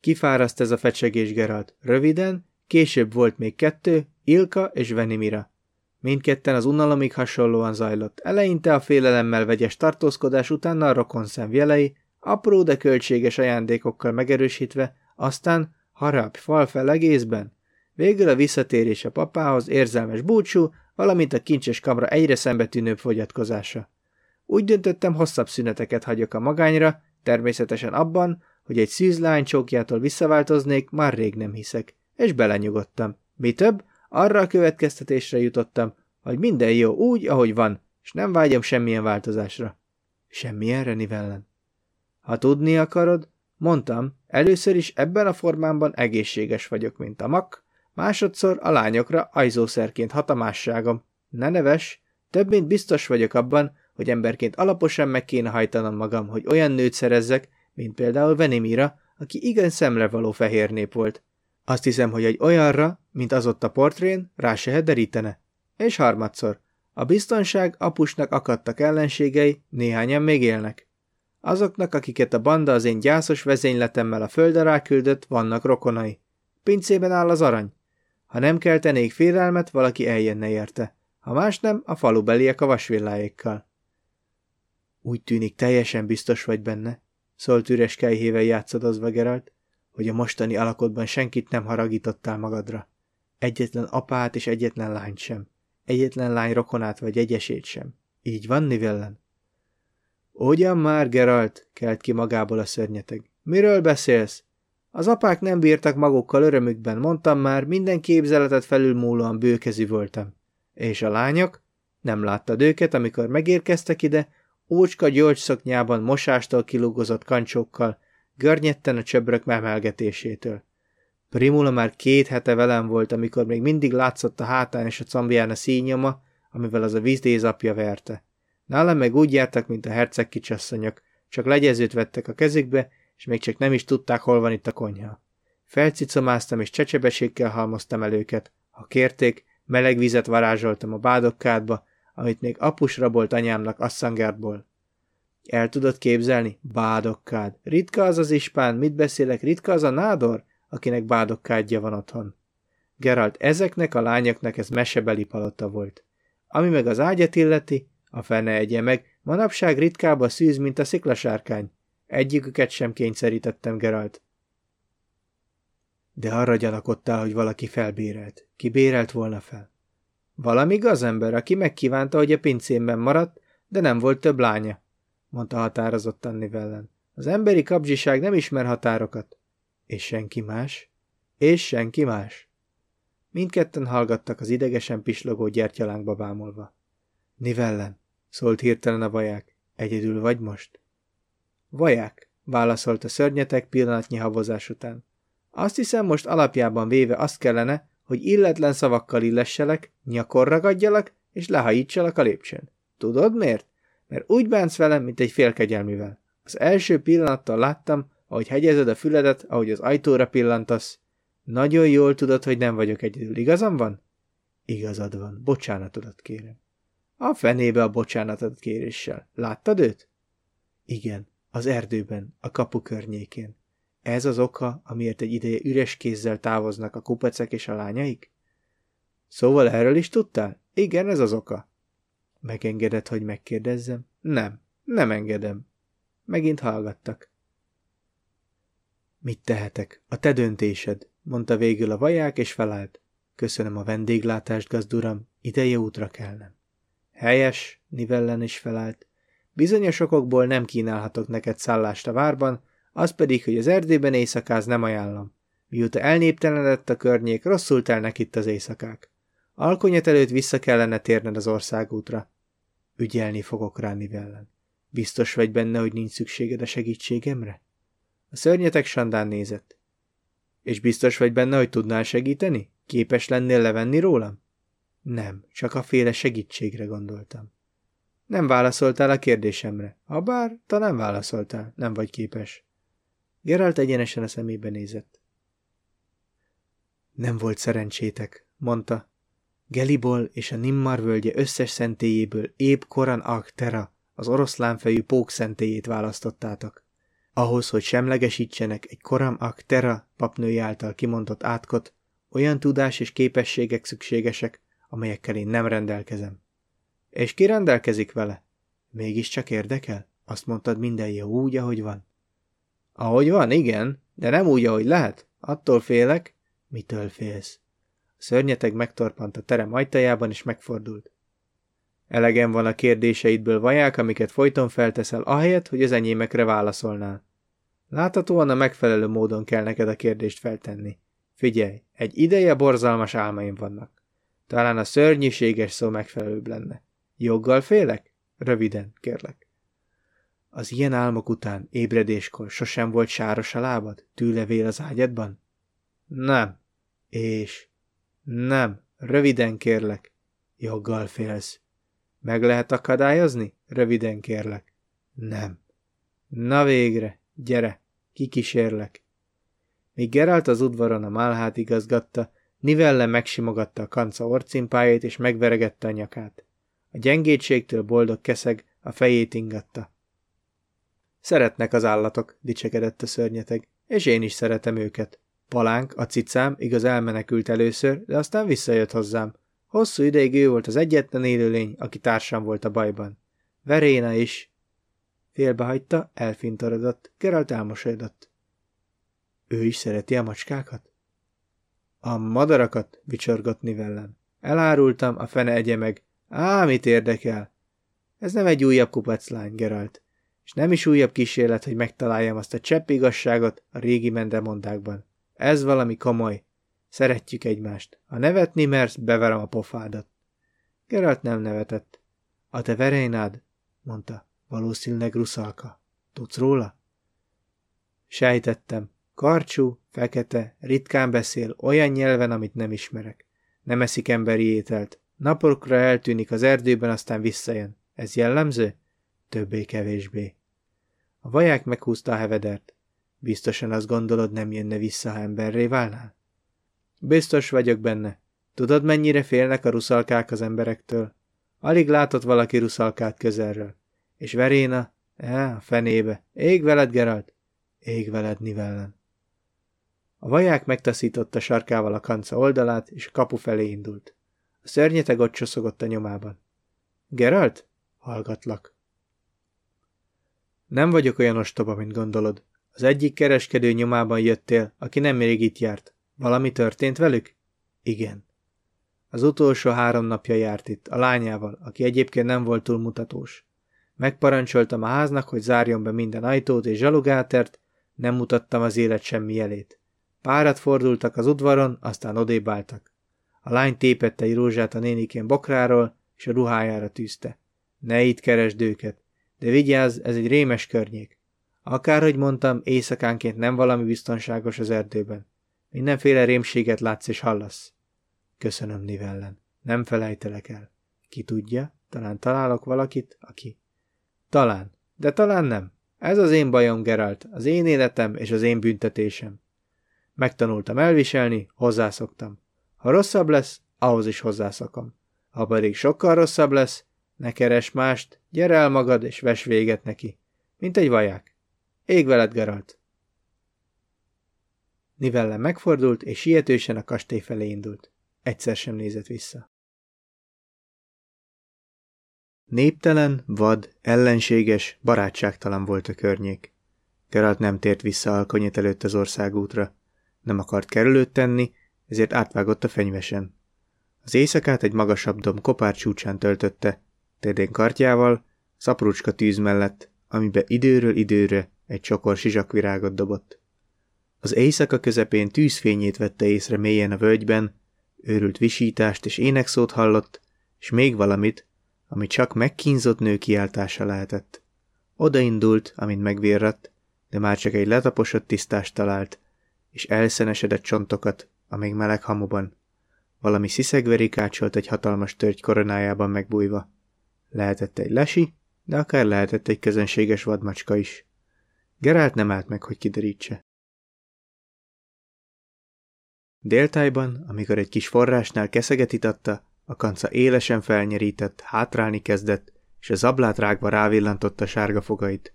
Kifáraszt ez a fecsegés, Geralt. Röviden, később volt még kettő, Ilka és Venimira. Mindketten az unalomig hasonlóan zajlott. Eleinte a félelemmel vegyes tartózkodás, utána a rokonszenv jelei, apró, de költséges ajándékokkal megerősítve, aztán harap, fal fel egészben. Végül a visszatérés a papához, érzelmes búcsú, valamint a kincses kamra egyre szembetűnőbb fogyatkozása. Úgy döntöttem, hosszabb szüneteket hagyok a magányra, természetesen abban, hogy egy szűz lány csókjától visszaváltoznék, már rég nem hiszek, és belenyugodtam. Mi több, arra a következtetésre jutottam, hogy minden jó úgy, ahogy van, és nem vágyom semmilyen változásra. Semmilyenre, Nivellen. Ha tudni akarod, mondtam, először is ebben a formámban egészséges vagyok, mint a mak, másodszor a lányokra ajzószerként hat a. Ne neves, több mint biztos vagyok abban, hogy emberként alaposan meg kéne hajtanom magam, hogy olyan nőt szerezzek, mint például Venimira, aki igen szemrevaló fehér nép volt. Azt hiszem, hogy egy olyanra, mint az ott a portrén, rá se derítene. És harmadszor, a biztonság apusnak akadtak ellenségei, néhányan még élnek. Azoknak, akiket a banda az én gyászos vezényletemmel a földre ráküldött, vannak rokonai. Pincében áll az arany. Ha nem keltenék félelmet, valaki eljönne érte. Ha más nem, a falubeliek a vasvilláékkal. Úgy tűnik, teljesen biztos vagy benne, szólt üres kejhével játszadozva Geralt, hogy a mostani alakodban senkit nem haragítottál magadra. Egyetlen apát és egyetlen lányt sem. Egyetlen lány rokonát vagy egyesét sem. Így van, Nivellen? Ugyan már, Geralt, kelt ki magából a szörnyeteg. Miről beszélsz? Az apák nem bírtak magukkal örömükben, mondtam már, minden képzeletet felülmúlóan bőkezű voltam. És a lányok? Nem láttad őket, amikor megérkeztek ide, ócska gyolgyszoknyában mosástól kilúgozott kancsókkal, görnyetten a csöbrök memelgetésétől. Primula már két hete velem volt, amikor még mindig látszott a hátán és a combján a színyoma, amivel az a vízdézapja verte. Nálam meg úgy jártak, mint a herceg kicsasszonyok, csak legyezőt vettek a kezükbe, és még csak nem is tudták, hol van itt a konyha. Felcicomáztam és csecsebeséggel halmoztam el őket. Ha kérték, meleg vizet varázsoltam a bádokkádba, amit még apus rabolt anyámnak Asszangártból. El tudod képzelni? Bádokkád. Ritka az az ispán, mit beszélek, ritka az a nádor, akinek bádokkádja van otthon. Geralt, ezeknek a lányoknak ez mesebeli palota volt. Ami meg az ágyat illeti, a fene egye meg, manapság ritkább a szűz, mint a sziklasárkány. Egyiküket sem kényszerítettem, Geralt. De arra gyanakodtál, hogy valaki felbérelt. Ki bérelt volna fel? Valami gazember, aki megkívánta, hogy a pincémben maradt, de nem volt több lánya, mondta határozottan Nivellen. Az emberi kapzsiság nem ismer határokat. És senki más? És senki más. Mindketten hallgattak az idegesen pislogó gyertyalánkba bámulva. Nivellen, szólt hirtelen a vaják. Egyedül vagy most? Vaják, válaszolt a szörnyetek pillanatnyi havozás után. Azt hiszem, most alapjában véve azt kellene, hogy illetlen szavakkal illesselek, nyakor ragadjalak, és lehajítsalak a lépcsőn. Tudod miért? Mert úgy bánsz velem, mint egy félkegyelmivel. Az első pillanattal láttam, ahogy hegyezed a füledet, ahogy az ajtóra pillantasz. Nagyon jól tudod, hogy nem vagyok egyedül. Igazam van? Igazad van. Bocsánatodat kérem. A fenébe a bocsánatot kéréssel. Láttad őt? Igen, az erdőben, a kapu környékén. Ez az oka, amiért egy ideje üres kézzel távoznak a kupecek és a lányaik? Szóval erről is tudtál? Igen, ez az oka. Megengedett, hogy megkérdezzem? Nem, nem engedem. Megint hallgattak. Mit tehetek? A te döntésed, mondta végül a vaják, és felállt. Köszönöm a vendéglátást, gazduram, ideje útra kellem. Helyes, Nivellen is felállt. Bizonyos okokból nem kínálhatok neked szállást a várban, az pedig, hogy az erdőben éjszakáz nem ajánlom. Mióta elnéptelenedett a környék, rosszul telnek itt az éjszakák. Alkonyat előtt vissza kellene térned az országútra. Ügyelni fogok rá Nivellen. Biztos vagy benne, hogy nincs szükséged a segítségemre? A szörnyetek sandán nézett. És biztos vagy benne, hogy tudnál segíteni? Képes lennél levenni rólam? Nem, csak a féle segítségre gondoltam. Nem válaszoltál a kérdésemre. Habár, nem válaszoltál, nem vagy képes. Geralt egyenesen a szemébe nézett. Nem volt szerencsétek, mondta. Gelibol és a Nimmar völgye összes szentélyéből épp Koran Aktera, az oroszlánfejű pók szentélyét választottátok. Ahhoz, hogy semlegesítsenek egy Koram Aktera papnői által kimondott átkot, olyan tudás és képességek szükségesek, amelyekkel én nem rendelkezem. És ki rendelkezik vele? Mégiscsak érdekel? Azt mondtad, minden jó úgy, ahogy van. Ahogy van, igen, de nem úgy, ahogy lehet. Attól félek. Mitől félsz? A szörnyeteg megtorpant a terem ajtajában, és megfordult. Elegem van a kérdéseidből vaják, amiket folyton felteszel, ahelyett, hogy az enyémekre válaszolnál. Láthatóan a megfelelő módon kell neked a kérdést feltenni. Figyelj, egy ideje borzalmas álmaim vannak. Talán a szörnyűséges szó megfelelőbb lenne. Joggal félek? Röviden, kérlek. Az ilyen álmok után, ébredéskor sosem volt sáros a lábad? Tűlevél az ágyadban? Nem. És? Nem. Röviden kérlek. Joggal félsz. Meg lehet akadályozni? Röviden kérlek. Nem. Na végre, gyere, kikísérlek. Míg Geralt az udvaron a málhát igazgatta, Nivelle megsimogatta a kanca orcimpáját és megveregette a nyakát. A gyengétségtől boldog keszeg a fejét ingatta. Szeretnek az állatok, dicsekedett a szörnyeteg, és én is szeretem őket. Palánk, a cicám, igaz elmenekült először, de aztán visszajött hozzám. Hosszú ideig ő volt az egyetlen élőlény, aki társam volt a bajban. Veréna is. Félbehagyta, elfintorodott, Geralt elmosolyodott. Ő is szereti a macskákat? A madarakat, vicsorgott Nivellen. Elárultam, a fene egye meg. Á, mit érdekel? Ez nem egy újabb kupaclány, Geralt, és nem is újabb kísérlet, hogy megtaláljam azt a csepp igazságot a régi mendemondákban. Ez valami komoly. Szeretjük egymást. Ha nevetni mersz, beverem a pofádat. Geralt nem nevetett. A te verénád, mondta, valószínűleg ruszalka. Tudsz róla? Sejtettem. Karcsú, fekete, ritkán beszél, olyan nyelven, amit nem ismerek. Nem eszik emberi ételt. Napokra eltűnik az erdőben, aztán visszajön. Ez jellemző? Többé-kevésbé. A vaják meghúzta a hevedert. Biztosan azt gondolod, nem jönne vissza, ha emberré válnál? Biztos vagyok benne. Tudod, mennyire félnek a ruszalkák az emberektől? Alig látott valaki ruszalkát közelről. És Veréna? Ja, a fenébe. Ég veled, Geralt? Ég veled, Nivellen. A vaják megtaszította sarkával a kanca oldalát, és a kapu felé indult. A szörnyeteg ott csoszogott a nyomában. Geralt? Hallgatlak. Nem vagyok olyan ostoba, mint gondolod. Az egyik kereskedő nyomában jöttél, aki nem még itt járt. Valami történt velük? Igen. Az utolsó három napja járt itt, a lányával, aki egyébként nem volt túl mutatós. Megparancsoltam a háznak, hogy zárjon be minden ajtót és zsalugátert, nem mutattam az élet semmi jelét. Párat fordultak az udvaron, aztán odébáltak. A lány tépette egy rózsát a nénikén bokráról, és a ruhájára tűzte. Ne itt keresd őket, de vigyázz, ez egy rémes környék. Akárhogy mondtam, éjszakánként nem valami biztonságos az erdőben. Mindenféle rémséget látsz és hallasz. Köszönöm, Nivellen. Nem felejtelek el. Ki tudja, talán találok valakit, aki... Talán, de talán nem. Ez az én bajom, Geralt, az én életem és az én büntetésem. Megtanultam elviselni, hozzászoktam. Ha rosszabb lesz, ahhoz is hozzászakom. Ha pedig sokkal rosszabb lesz, ne keres mást, gyere el magad és ves véget neki. Mint egy vaják. Ég veled, Geralt! Nivelle megfordult, és sietősen a kastély felé indult. Egyszer sem nézett vissza. Néptelen, vad, ellenséges, barátságtalan volt a környék. Geralt nem tért vissza alkonyet előtt az országútra. Nem akart kerülőt tenni, ezért átvágott a fenyvesen. Az éjszakát egy magasabb dom kopár csúcsán töltötte, térdén kartjával, szaprucska tűz mellett, amibe időről időre egy csokor sizsakvirágot dobott. Az éjszaka közepén tűzfényét vette észre mélyen a völgyben, őrült visítást és énekszót hallott, és még valamit, ami csak megkínzott nő kiáltása lehetett. Odaindult, amint megvérratt, de már csak egy letaposott tisztást talált, és elszenesedett csontokat a meleg hamuban. Valami sziszegveri kácsolt egy hatalmas törgy koronájában megbújva. Lehetett egy lesi, de akár lehetett egy közönséges vadmacska is. Gerált nem állt meg, hogy kiderítse. Déltájban, amikor egy kis forrásnál keszeget itatta, a kanca élesen felnyerített, hátrálni kezdett, és a zablát rágva rávillantotta sárga fogait.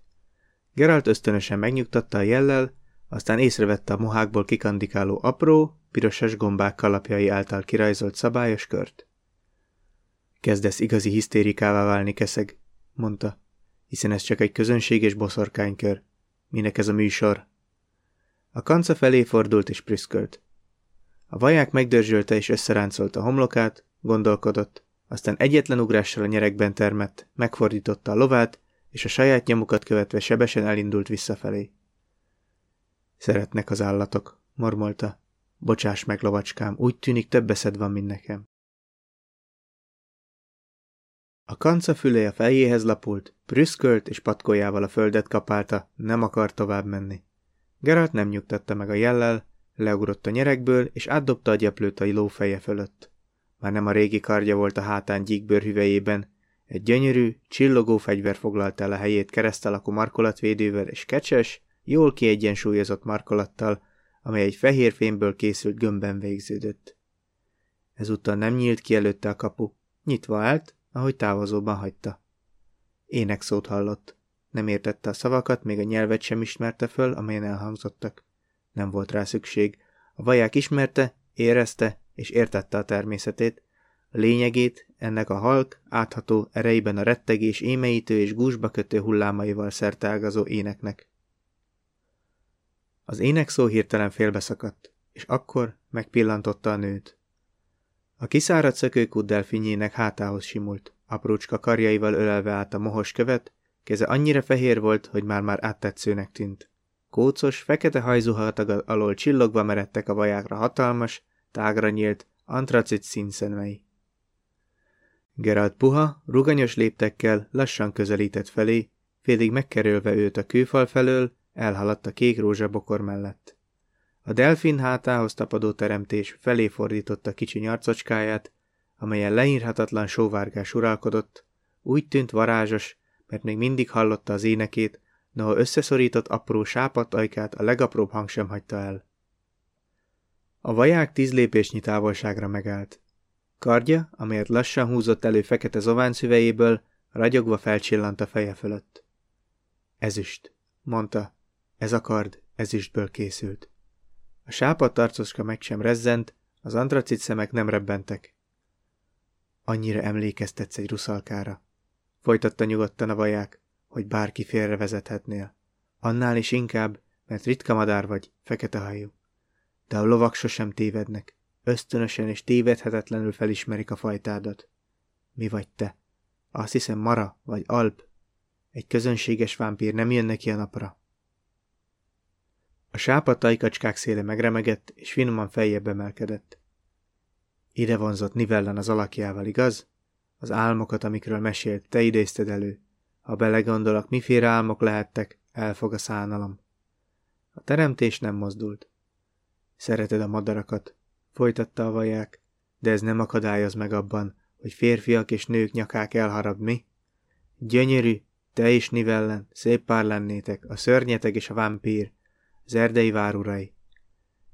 Geralt ösztönösen megnyugtatta a jellel, aztán észrevette a mohákból kikandikáló apró, pirosas gombák kalapjai által kirajzolt szabályos kört. Kezdesz igazi hisztérikává válni, keszeg, mondta, hiszen ez csak egy közönséges boszorkánykör. Minek ez a műsor? A kanca felé fordult és prüszkölt. A vaják megdörzsölte és összeráncolta a homlokát, gondolkodott, aztán egyetlen ugrással a nyerekben termett, megfordította a lovát, és a saját nyomukat követve sebesen elindult visszafelé. Szeretnek az állatok, mormolta. Bocsáss meg, lovacskám, úgy tűnik több eszed van, mint nekem. A kanca füle a fejéhez lapult, prüszkölt és patkoljával a földet kapálta, nem akar tovább menni. Geralt nem nyugtatta meg a jellel, leugrott a nyerekből, és átdobta a gyeplőt a ló feje fölött. Már nem a régi kardja volt a hátán gyíkbőr hüvelyében, egy gyönyörű, csillogó fegyver foglalta el a helyét keresztalakú markolatvédővel és kecses, jól kiegyensúlyozott markolattal, amely egy fehér fémből készült gömbben végződött. Ezúttal nem nyílt ki előtte a kapu, nyitva állt, ahogy távozóban hagyta. Ének szót hallott. Nem értette a szavakat, még a nyelvet sem ismerte föl, amelyen elhangzottak. Nem volt rá szükség. A vaják ismerte, érezte és értette a természetét, a lényegét ennek a halk, átható erejében a rettegés émeítő és gúzsba kötő hullámaival szertágazó éneknek. Az énekszó hirtelen félbeszakadt, és akkor megpillantotta a nőt. A kiszáradt szökőkút delfinyének hátához simult, aprócska karjaival ölelve át a mohos követ, keze annyira fehér volt, hogy már-már áttetszőnek tűnt. Kócos, fekete hajzuhatag alól csillogva meredtek a vajákra hatalmas, tágra nyílt, antracit színszemei. Geralt puha, ruganyos léptekkel lassan közelített felé, félig megkerülve őt a kőfal felől, elhaladt a kék rózsabokor mellett. A delfin hátához tapadó teremtés felé fordította kicsi nyarcocskáját, amelyen leírhatatlan sóvárgás uralkodott, úgy tűnt varázsos, mert még mindig hallotta az énekét, noha összeszorított apró sápat ajkát a legapróbb hang sem hagyta el. A vaják tíz lépésnyi távolságra megállt. Kardja, amelyet lassan húzott elő fekete zován szüvejéből, ragyogva felcsillant a feje fölött. Ezüst, mondta, ez a kard ezüstből készült. A sápat arcoska meg sem rezzent, az antracit szemek nem rebbentek. Annyira emlékeztetsz egy ruszalkára. Folytatta nyugodtan a vaják, hogy bárki félrevezethetnél. Annál is inkább, mert ritka madár vagy, fekete hajú. De a lovak sosem tévednek. Ösztönösen és tévedhetetlenül felismerik a fajtádat. Mi vagy te? Azt hiszem Mara vagy Alp. Egy közönséges vámpír nem jön neki a napra. A sápat tajkacskák széle megremegett, és finoman feljebb emelkedett. Ide vonzott Nivellen az alakjával, igaz? Az álmokat, amikről mesélt, te idézted elő. Ha belegondolok, miféle álmok lehettek, elfog a szánalom. A teremtés nem mozdult. Szereted a madarakat, folytatta a vaják, de ez nem akadályoz meg abban, hogy férfiak és nők nyakák elharab, mi? Gyönyörű, te is Nivellen, szép pár lennétek, a szörnyeteg és a vámpír, az erdei várurai.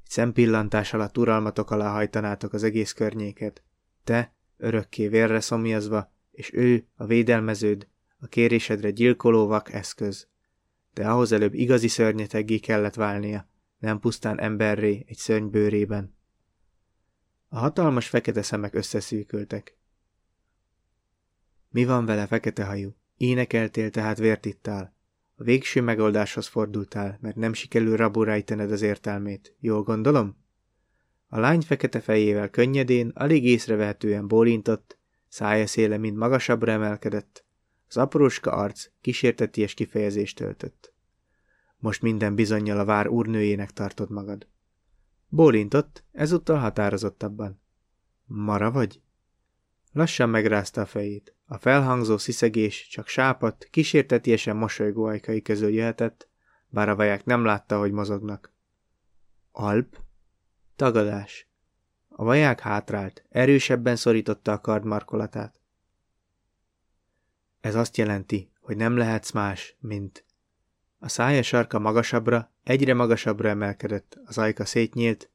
Egy szempillantás alatt uralmatok alá hajtanátok az egész környéket. Te, örökké vérre szomjazva, és ő, a védelmeződ, a kérésedre gyilkoló vak eszköz. De ahhoz előbb igazi szörnyeteggé kellett válnia, nem pusztán emberré egy szörny. A hatalmas fekete szemek összeszűköltek. Mi van vele, fekete hajú? Énekeltél, tehát vért ittál. A végső megoldáshoz fordultál, mert nem sikerül raburájtened az értelmét. Jól gondolom? A lány fekete fejével könnyedén, alig észrevehetően bólintott, szája széle mind magasabbra emelkedett. Az apróska arc kísérteties kifejezést töltött. Most minden bizonyal a vár úrnőjének tartod magad. Bólintott, ezúttal határozottabban. Mara vagy? Lassan megrázta a fejét. A felhangzó sziszegés csak sápat, kísértetiesen mosolygó ajkai közül jöhetett, bár a vaják nem látta, hogy mozognak. Alp? Tagadás. A vaják hátrált, erősebben szorította a kard markolatát. Ez azt jelenti, hogy nem lehetsz más, mint... A szája sarka magasabbra, egyre magasabbra emelkedett, az ajka szétnyílt.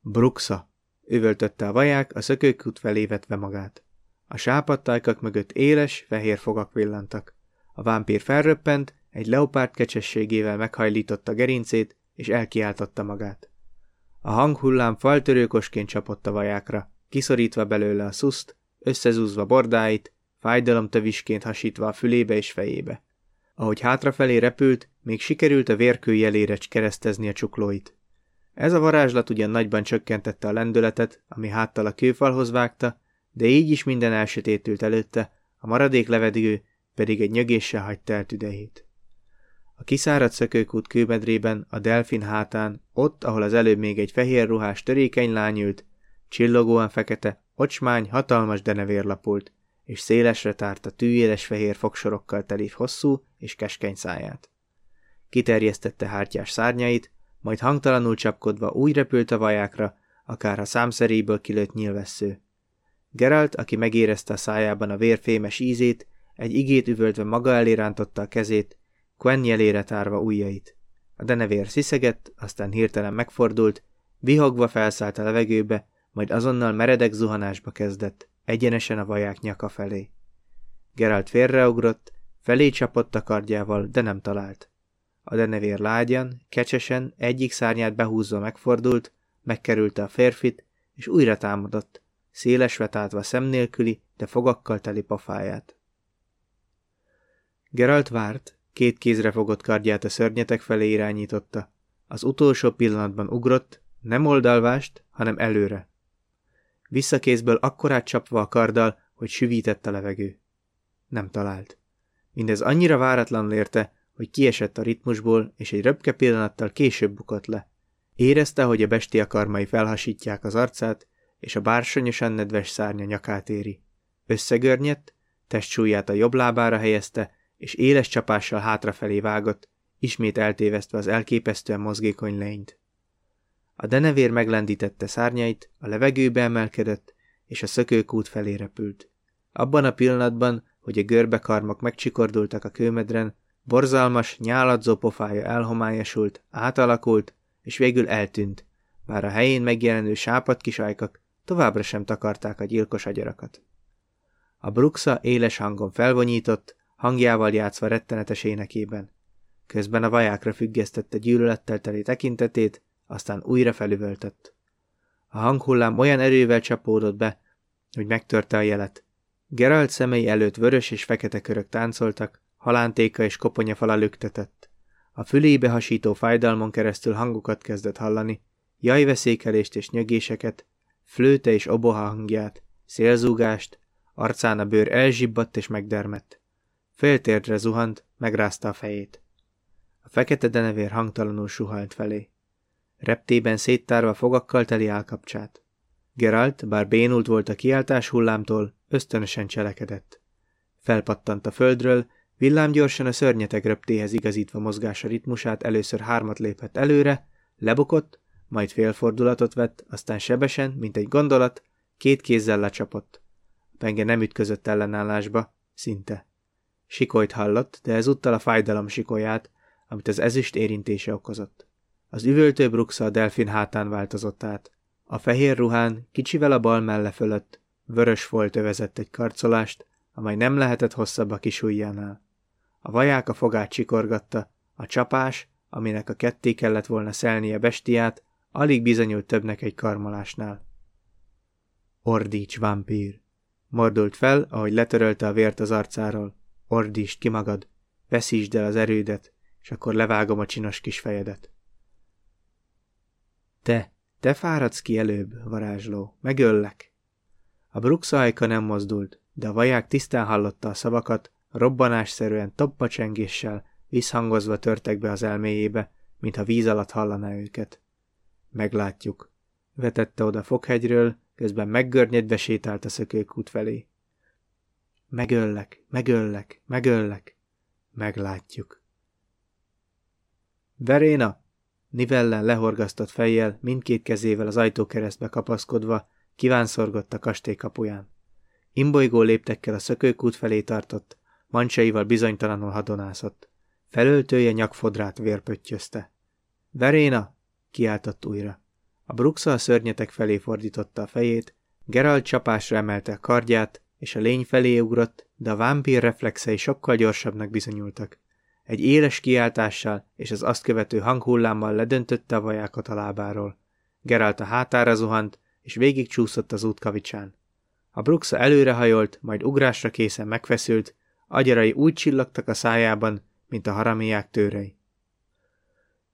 Bruxa, üvöltötte a vaják, a szökőkút felé vetve magát. A sápadtájkak mögött éles, fehér fogak villantak. A vámpír felröppent, egy leopárd kecsességével meghajlította gerincét, és elkiáltotta magát. A hanghullám faltörőkosként csapott a vajákra, kiszorítva belőle a szuszt, összezúzva bordáit, fájdalomtövisként hasítva a fülébe és fejébe. Ahogy hátrafelé repült, még sikerült a vérkő jelére keresztezni a csuklóit. Ez a varázslat ugyan nagyban csökkentette a lendületet, ami háttal a kőfalhoz vágta, de így is minden elsötétült előtte, a maradék levedgő pedig egy nyögéssel hagyta el tüdejét. A kiszáradt szökőkút kőmedrében, a delfin hátán, ott, ahol az előbb még egy fehér ruhás törékeny lány ült, csillogóan fekete, ocsmány, hatalmas denevér lapult, és szélesre tárta tűéles fehér fogsorokkal teli hosszú és keskeny száját. Kiterjesztette hártyás szárnyait, majd hangtalanul csapkodva úgy repült a vajákra, akár a számszeréből kilőtt nyilvessző. Geralt, aki megérezte a szájában a vérfémes ízét, egy igét üvöltve maga elé rántotta a kezét, Quen jelére tárva ujjait. A denevér sziszegett, aztán hirtelen megfordult, vihogva felszállt a levegőbe, majd azonnal meredek zuhanásba kezdett, egyenesen a vaják nyaka felé. Geralt félreugrott, felé csapott a kardjával, de nem talált. A denevér lágyan, kecsesen, egyik szárnyát behúzva megfordult, megkerülte a férfit, és újra támadott, széles vetáltva szem de fogakkal teli pofáját. Geralt várt, két kézre fogott kardját a szörnyetek felé irányította. Az utolsó pillanatban ugrott, nem oldalvást, hanem előre. Visszakézből akkorát csapva a karddal, hogy süvített a levegő. Nem talált. Mindez annyira váratlanul érte, hogy kiesett a ritmusból, és egy röpke pillanattal később bukott le. Érezte, hogy a bestia karmai felhasítják az arcát, és a bársonyosan nedves szárnya nyakát éri. Összegörnyedt, testsúlyát a jobb lábára helyezte, és éles csapással hátrafelé vágott, ismét eltévesztve az elképesztően mozgékony lényt. A denevér meglendítette szárnyait, a levegőbe emelkedett, és a szökőkút felé repült. Abban a pillanatban, hogy a görbe karmok megcsikordultak a kőmedren, borzalmas, nyáladzó pofája elhomályosult, átalakult, és végül eltűnt, bár a helyén megjelenő sápat kisajkak továbbra sem takarták a gyilkos agyarakat. A bruxa éles hangon felvonyított, hangjával játszva rettenetes énekében. Közben a vajákra függesztette gyűlölettel teli tekintetét, aztán újra felüvöltött. A hanghullám olyan erővel csapódott be, hogy megtörte a jelet. Geralt szemei előtt vörös és fekete körök táncoltak, halántéka és fala lüktetett. A fülébe hasító fájdalmon keresztül hangokat kezdett hallani, jajveszékelést és nyögéseket, flőte és oboha hangját, szélzúgást, arcán a bőr elzsibbadt és megdermett. Féltérdre zuhant, megrázta a fejét. A fekete denevér hangtalanul suhalt felé. Reptében széttárva fogakkal teli állkapcsát. Geralt, bár bénult volt a kiáltás hullámtól, ösztönösen cselekedett. Felpattant a földről, villámgyorsan a szörnyeteg röptéhez igazítva mozgása ritmusát először hármat lépett előre, lebukott, majd félfordulatot vett, aztán sebesen, mint egy gondolat, két kézzel lecsapott. A penge nem ütközött ellenállásba, szinte. Sikolyt hallott, de ezúttal a fájdalom sikolyát, amit az ezüst érintése okozott. Az üvöltő bruxa a delfin hátán változott át. A fehér ruhán, kicsivel a bal melle fölött, vörös folt övezett egy karcolást, amely nem lehetett hosszabb a kis ujjánál. A vaják a fogát csikorgatta, a csapás, aminek a ketté kellett volna szelnie bestiát, alig bizonyult többnek egy karmolásnál. Ordíts, vámpír! Mordult fel, ahogy letörölte a vért az arcáról. Ordítsd ki magad, veszítsd el az erődet, és akkor levágom a csinos kis fejedet. Te, te fáradsz ki előbb, varázsló, megöllek. A bruxajka nem mozdult, de a vaják tisztán hallotta a szavakat, robbanásszerűen toppacsengéssel, visszhangozva törtek be az elméjébe, mintha víz alatt hallaná őket. Meglátjuk. Vetette oda foghegyről, közben meggörnyedve sétált a szökőkút felé. Megöllek, megöllek, megöllek. Meglátjuk. Veréna! Nivellen lehorgasztott fejjel, mindkét kezével az ajtókeresztbe kapaszkodva, kívánszorgott a kastély kapuján. Imbolygó léptekkel a szökőkút felé tartott, mancsaival bizonytalanul hadonászott. Felöltője nyakfodrát vérpöttyözte. Veréna! kiáltott újra. A bruxa a szörnyetek felé fordította a fejét, Geralt csapásra emelte a kardját, és a lény felé ugrott, de a vámpír reflexei sokkal gyorsabbnak bizonyultak. Egy éles kiáltással és az azt követő hanghullámmal ledöntötte a vajákat a lábáról. Geralt a hátára zuhant, és végig csúszott az útkavicsán. A bruxa előrehajolt, majd ugrásra készen megfeszült, agyarai úgy csillagtak a szájában, mint a haramiák tőrei.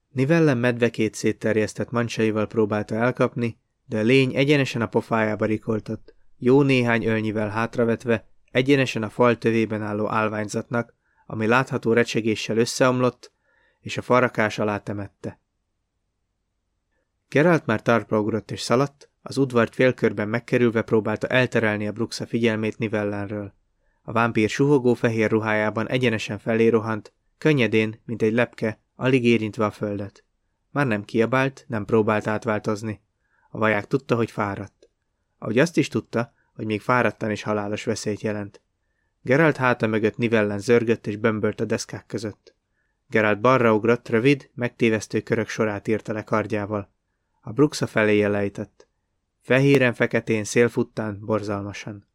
Nivellen medvekét szétterjesztett mancsaival próbálta elkapni, de a lény egyenesen a pofájába rikoltott, jó néhány ölnyivel hátravetve, egyenesen a fal tövében álló állványzatnak, ami látható recsegéssel összeomlott, és a farakás alá temette. Geralt már tarpra ugrott és szaladt, az udvart félkörben megkerülve próbálta elterelni a Bruxa figyelmét Nivellenről. A vámpír suhogó fehér ruhájában egyenesen felé rohant, könnyedén, mint egy lepke, alig érintve a földet. Már nem kiabált, nem próbált átváltozni. A vaják tudta, hogy fáradt. Ahogy azt is tudta, hogy még fáradtan is halálos veszélyt jelent. Geralt háta mögött nivellen zörgött és bömbölt a deszkák között. Geralt balra ugrott, rövid, megtévesztő körök sorát írta le kardjával. A Bruxa felé lejtett. Fehéren-feketén szélfuttán, borzalmasan.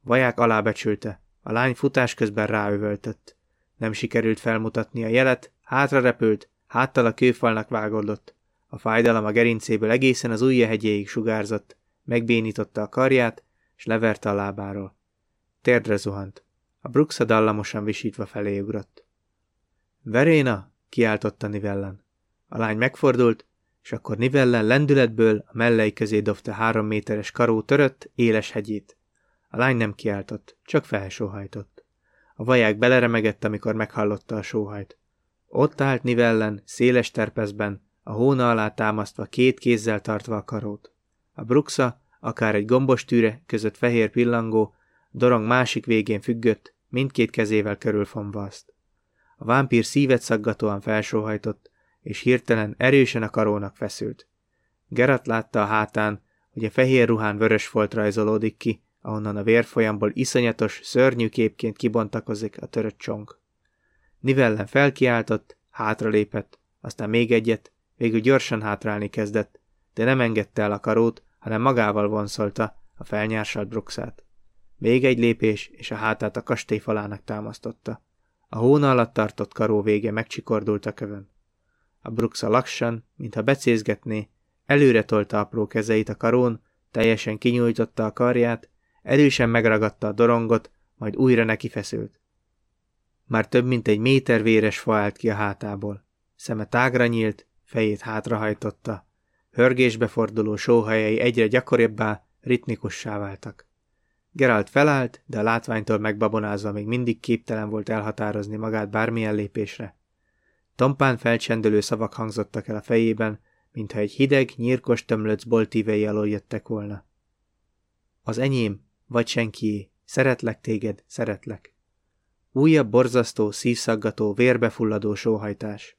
Vaják alábecsülte. A lány futás közben ráövöltött. Nem sikerült felmutatni a jelet, hátra repült, háttal a kőfalnak vágódott. A fájdalom a gerincéből egészen az ujja hegyéig sugárzott, megbénította a karját, és leverte a lábáról. Térdre zuhant. A Bruxa dallamosan visítva felé ugrott. Veréna! kiáltotta Nivellen. A lány megfordult, és akkor Nivellen lendületből a mellei közé dobta három méteres karó törött, éles hegyét. A lány nem kiáltott, csak felsóhajtott. A vaják beleremegett, amikor meghallotta a sóhajt. Ott állt Nivellen, széles terpezben, a hóna alá támasztva két kézzel tartva a karót. A bruxa, akár egy gombos tűre között fehér pillangó, dorong másik végén függött, mindkét kezével körülfonva azt. A vámpír szívet szaggatóan felsóhajtott, és hirtelen erősen a karónak feszült. Gerat látta a hátán, hogy a fehér ruhán vörös folt rajzolódik ki, ahonnan a vérfolyamból iszonyatos, szörnyű képként kibontakozik a törött csonk. Nivellen felkiáltott, hátralépett, aztán még egyet, végül gyorsan hátrálni kezdett, de nem engedte el a karót, hanem magával vonszolta a felnyársalt bruxát. Még egy lépés, és a hátát a kastély falának támasztotta. A hóna alatt tartott karó vége megcsikordult a kövön. A bruxa lassan, mintha becézgetné, előre tolta apró kezeit a karón, teljesen kinyújtotta a karját, erősen megragadta a dorongot, majd újra neki feszült. Már több mint egy méter véres fa állt ki a hátából. Szeme tágra nyílt, fejét hátrahajtotta. Hörgésbe forduló sóhajai egyre gyakoribbá, ritmikussá váltak. Geralt felállt, de a látványtól megbabonázva még mindig képtelen volt elhatározni magát bármilyen lépésre. Tompán felcsendülő szavak hangzottak el a fejében, mintha egy hideg, nyírkos tömlöc boltívei alól jöttek volna. Az enyém, vagy senkié, szeretlek téged, szeretlek. Újabb borzasztó, szívszaggató, vérbefulladó sóhajtás.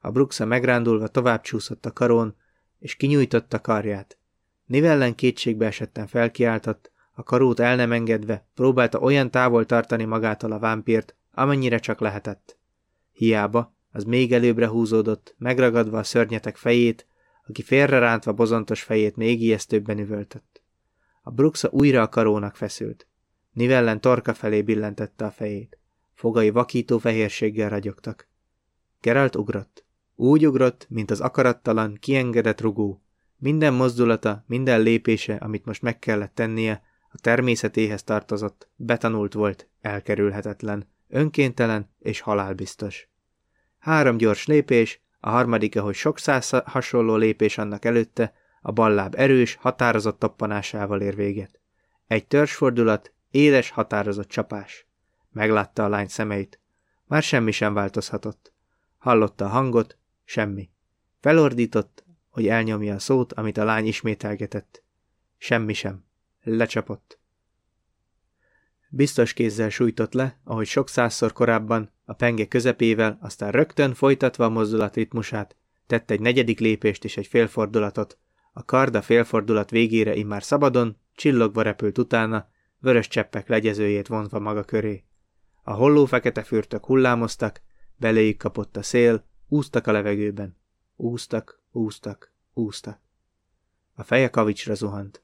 A bruxa megrándulva tovább csúszott a karón, és kinyújtotta karját. Nivellen kétségbe esetten felkiáltott, a karót el nem engedve, próbálta olyan távol tartani magától a vámpírt, amennyire csak lehetett. Hiába, az még előbbre húzódott, megragadva a szörnyetek fejét, aki félrerántva bozontos fejét még ijesztőbben üvöltött. A bruxa újra a karónak feszült. Nivellen torka felé billentette a fejét. Fogai vakító fehérséggel ragyogtak. Geralt ugrott. Úgy ugrott, mint az akarattalan, kiengedett rugó. Minden mozdulata, minden lépése, amit most meg kellett tennie, a természetéhez tartozott, betanult volt, elkerülhetetlen, önkéntelen és halálbiztos. Három gyors lépés, a harmadik, ahogy sok száz hasonló lépés annak előtte, a balláb erős, határozott toppanásával ér véget. Egy törzsfordulat, éles, határozott csapás. Meglátta a lány szemeit. Már semmi sem változhatott. Hallotta a hangot, semmi. Felordított, hogy elnyomja a szót, amit a lány ismételgetett. Semmi sem. Lecsapott. Biztos kézzel sújtott le, ahogy sok százszor korábban, a penge közepével, aztán rögtön folytatva a mozdulat ritmusát, tett egy negyedik lépést és egy félfordulatot. A kard a félfordulat végére immár szabadon, csillogva repült utána, vörös cseppek legyezőjét vonva maga köré. A holló fekete fürtök hullámoztak, beléjük kapott a szél, úztak a levegőben. Úztak, úztak, úztak. A feje kavicsra zuhant.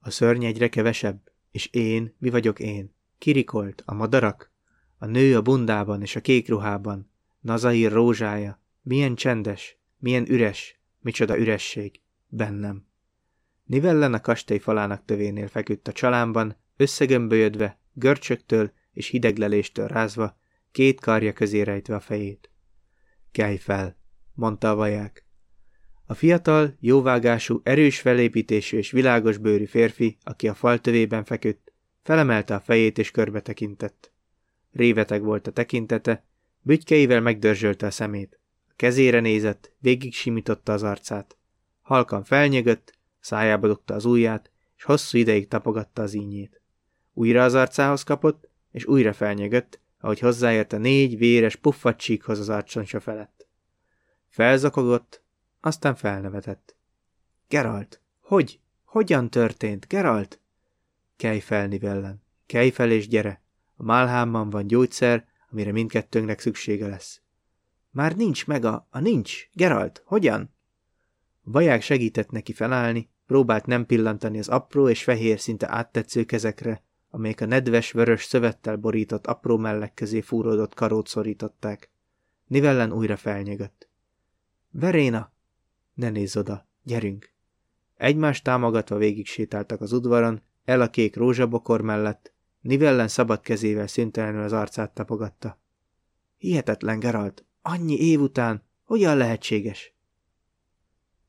A szörny egyre kevesebb, és én, mi vagyok én? Kirikolt, a madarak? A nő a bundában és a kék ruhában, Nazair rózsája, milyen csendes, milyen üres, micsoda üresség, bennem. Nivellen a kastély falának tövénél feküdt a csalámban, összegömbölyödve, görcsöktől és hidegleléstől rázva, két karja közé rejtve a fejét. Kelj fel, mondta a vaják. A fiatal, jóvágású, erős felépítésű és világos bőrű férfi, aki a fal tövében feküdt, felemelte a fejét és körbe tekintett. Réveteg volt a tekintete, bütykeivel megdörzsölte a szemét. Kezére nézett, végig simította az arcát. Halkan felnyögött, szájába dugta az ujját, és hosszú ideig tapogatta az ínyét. Újra az arcához kapott, és újra felnyögött, ahogy hozzáért a négy véres puffat az arcsontsa felett. Felzakogott, aztán felnevetett. Geralt, hogy? Hogyan történt, Geralt? Kelj fel, Nivellen. Kelj fel és gyere. A Málhámban van gyógyszer, amire mindkettőnknek szüksége lesz. Már nincs meg a... a nincs. Geralt, hogyan? Vaják segített neki felállni, próbált nem pillantani az apró és fehér szinte áttetsző kezekre, amelyek a nedves, vörös szövettel borított apró mellek közé fúródott karót szorították. Nivellen újra felnyögött. Veréna! Ne nézz oda, gyerünk! Egymást támogatva végig sétáltak az udvaron, el a kék rózsabokor mellett, Nivellen szabad kezével szüntelenül az arcát tapogatta. Hihetetlen, Geralt! Annyi év után! Hogyan lehetséges?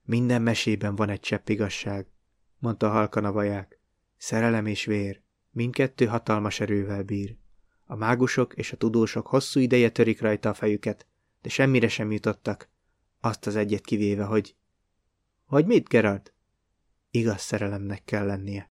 Minden mesében van egy csepp igazság, mondta halkan a vaják. Szerelem és vér. Mindkettő hatalmas erővel bír. A mágusok és a tudósok hosszú ideje törik rajta a fejüket, de semmire sem jutottak, azt az egyet kivéve, hogy... Hogy mit, Geralt? Igaz szerelemnek kell lennie.